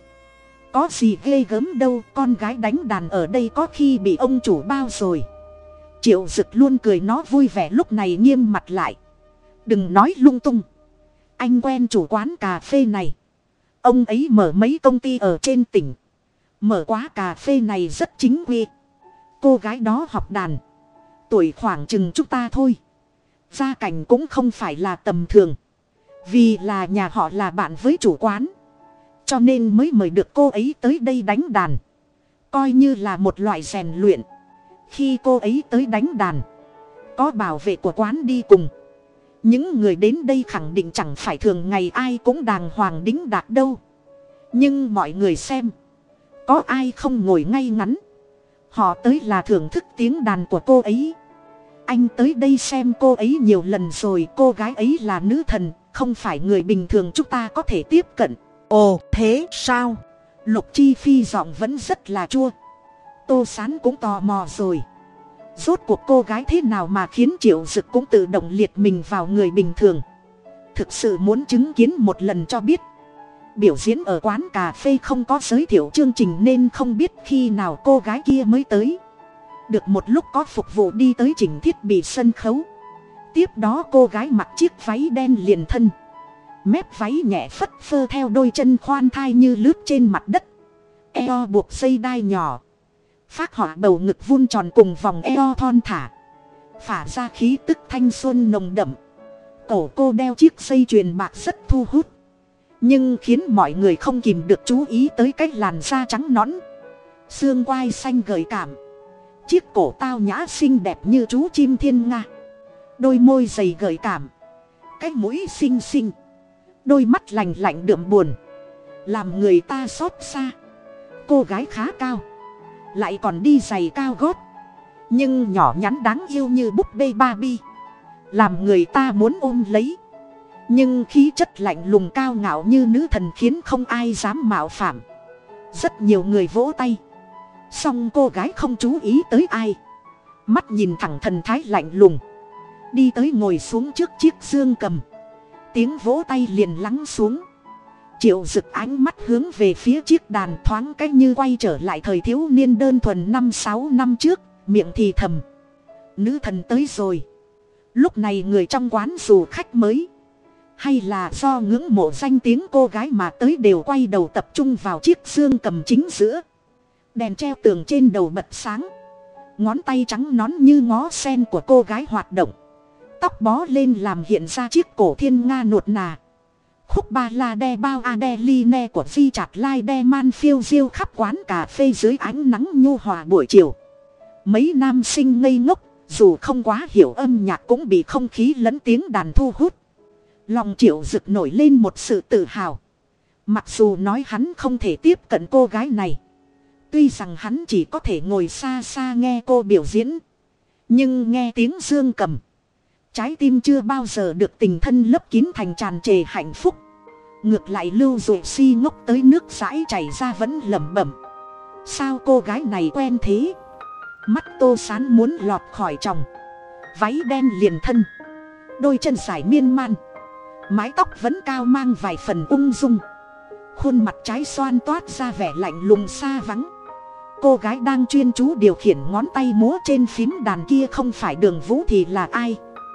Có gì ghê gớm đâu, con gái đánh đàn ở đây có khi bị ông chủ bao rồi. Triệu dực luôn cười nó vui vẻ lúc này nghiêm mặt lại. Đừng nói lung tung. Anh quen chủ quán cà phê này ông ấy mở mấy công ty ở trên tỉnh. Mở quá cà phê này rất chính quy. Cô gái đó học đàn. Tuổi khoảng chừng chúng ta thôi. Gia cảnh cũng không phải là tầm thường. Vì là nhà họ là bạn với chủ quán. Cho nên mới mời được cô ấy tới đây đánh đàn. Coi như là một loại rèn luyện. Khi cô ấy tới đánh đàn, có bảo vệ của quán đi cùng những người đến đây khẳng định chẳng phải thường ngày ai cũng đàng hoàng đính đạt đâu. Nhưng mọi người xem, có ai không ngồi ngay ngắn? Họ tới là thưởng thức tiếng đàn của cô ấy. Anh tới đây xem cô ấy nhiều lần rồi, cô gái ấy là nữ thần, không phải người bình thường chúng ta có thể tiếp cận. Ồ, thế sao? Lục chi phi giọng vẫn rất là chua. Tô sán cũng tò mò rồi rốt cuộc cô gái thế nào mà khiến triệu dực cũng tự động liệt mình vào người bình thường. Thực sự muốn chứng kiến một lần cho biết. Biểu diễn ở quán cà phê không có giới thiệu chương trình nên không biết khi nào cô gái kia mới tới. Được một lúc có phục vụ đi tới chỉnh thiết bị sân khấu. Tiếp đó cô gái mặc chiếc váy đen liền thân. Mép váy nhẹ phất phơ theo đôi chân khoan thai như lướt trên mặt đất. Eo buộc dây đai nhỏ phát họa bầu ngực vun tròn cùng vòng eo thon thả, phả ra khí tức thanh xuân nồng đậm. Cổ cô đeo chiếc dây chuyền bạc rất thu hút, nhưng khiến mọi người không kìm được chú ý tới cái làn da trắng nõn, xương quai xanh gợi cảm. Chiếc cổ tao nhã xinh đẹp như chú chim thiên nga, đôi môi dày gợi cảm, cái mũi xinh xinh, đôi mắt lành lạnh đượm buồn, làm người ta xót xa, cô gái khá cao lại còn đi giày cao gót. Nhưng nhỏ nhắn đáng yêu như búp bê ba bi làm người ta muốn ôm lấy. Nhưng khí chất lạnh lùng cao ngạo như nữ thần khiến không ai dám mạo phạm. Rất nhiều người vỗ tay. Song cô gái không chú ý tới ai. Mắt nhìn thẳng thần thái lạnh lùng. Đi tới ngồi xuống trước chiếc dương cầm. Tiếng vỗ tay liền lắng xuống triệu rực ánh mắt hướng về phía chiếc đàn thoáng cách như quay trở lại thời thiếu niên đơn thuần năm sáu năm trước, miệng thì thầm. Nữ thần tới rồi. Lúc này người trong quán dù khách mới. Hay là do ngưỡng mộ danh tiếng cô gái mà tới đều quay đầu tập trung vào chiếc xương cầm chính giữa. Đèn treo tường trên đầu bật sáng. Ngón tay trắng nón như ngó sen của cô gái hoạt động. Tóc bó lên làm hiện ra chiếc cổ thiên nga nuột nà khúc ba la đe bao a đe li ne của phi chặt lai đe man phiêu diêu khắp quán cà phê dưới ánh nắng nhu hòa buổi chiều. Mấy nam sinh ngây ngốc, dù không quá hiểu âm nhạc cũng bị không khí lẫn tiếng đàn thu hút. Lòng triệu rực nổi lên một sự tự hào. Mặc dù nói hắn không thể tiếp cận cô gái này, tuy rằng hắn chỉ có thể ngồi xa xa nghe cô biểu diễn, nhưng nghe tiếng dương cầm trái tim chưa bao giờ được tình thân lấp kín thành tràn trề hạnh phúc. Ngược lại lưu dụ si ngốc tới nước dãi chảy ra vẫn lẩm bẩm. Sao cô gái này quen thế? Mắt tô sán muốn lọt khỏi chồng váy đen liền thân. Đôi chân dài miên man. Mái tóc vẫn cao mang vài phần ung dung. Khuôn mặt trái xoan toát ra vẻ lạnh lùng xa vắng. Cô gái đang chuyên chú điều khiển ngón tay múa trên phím đàn kia không phải đường vũ thì là ai?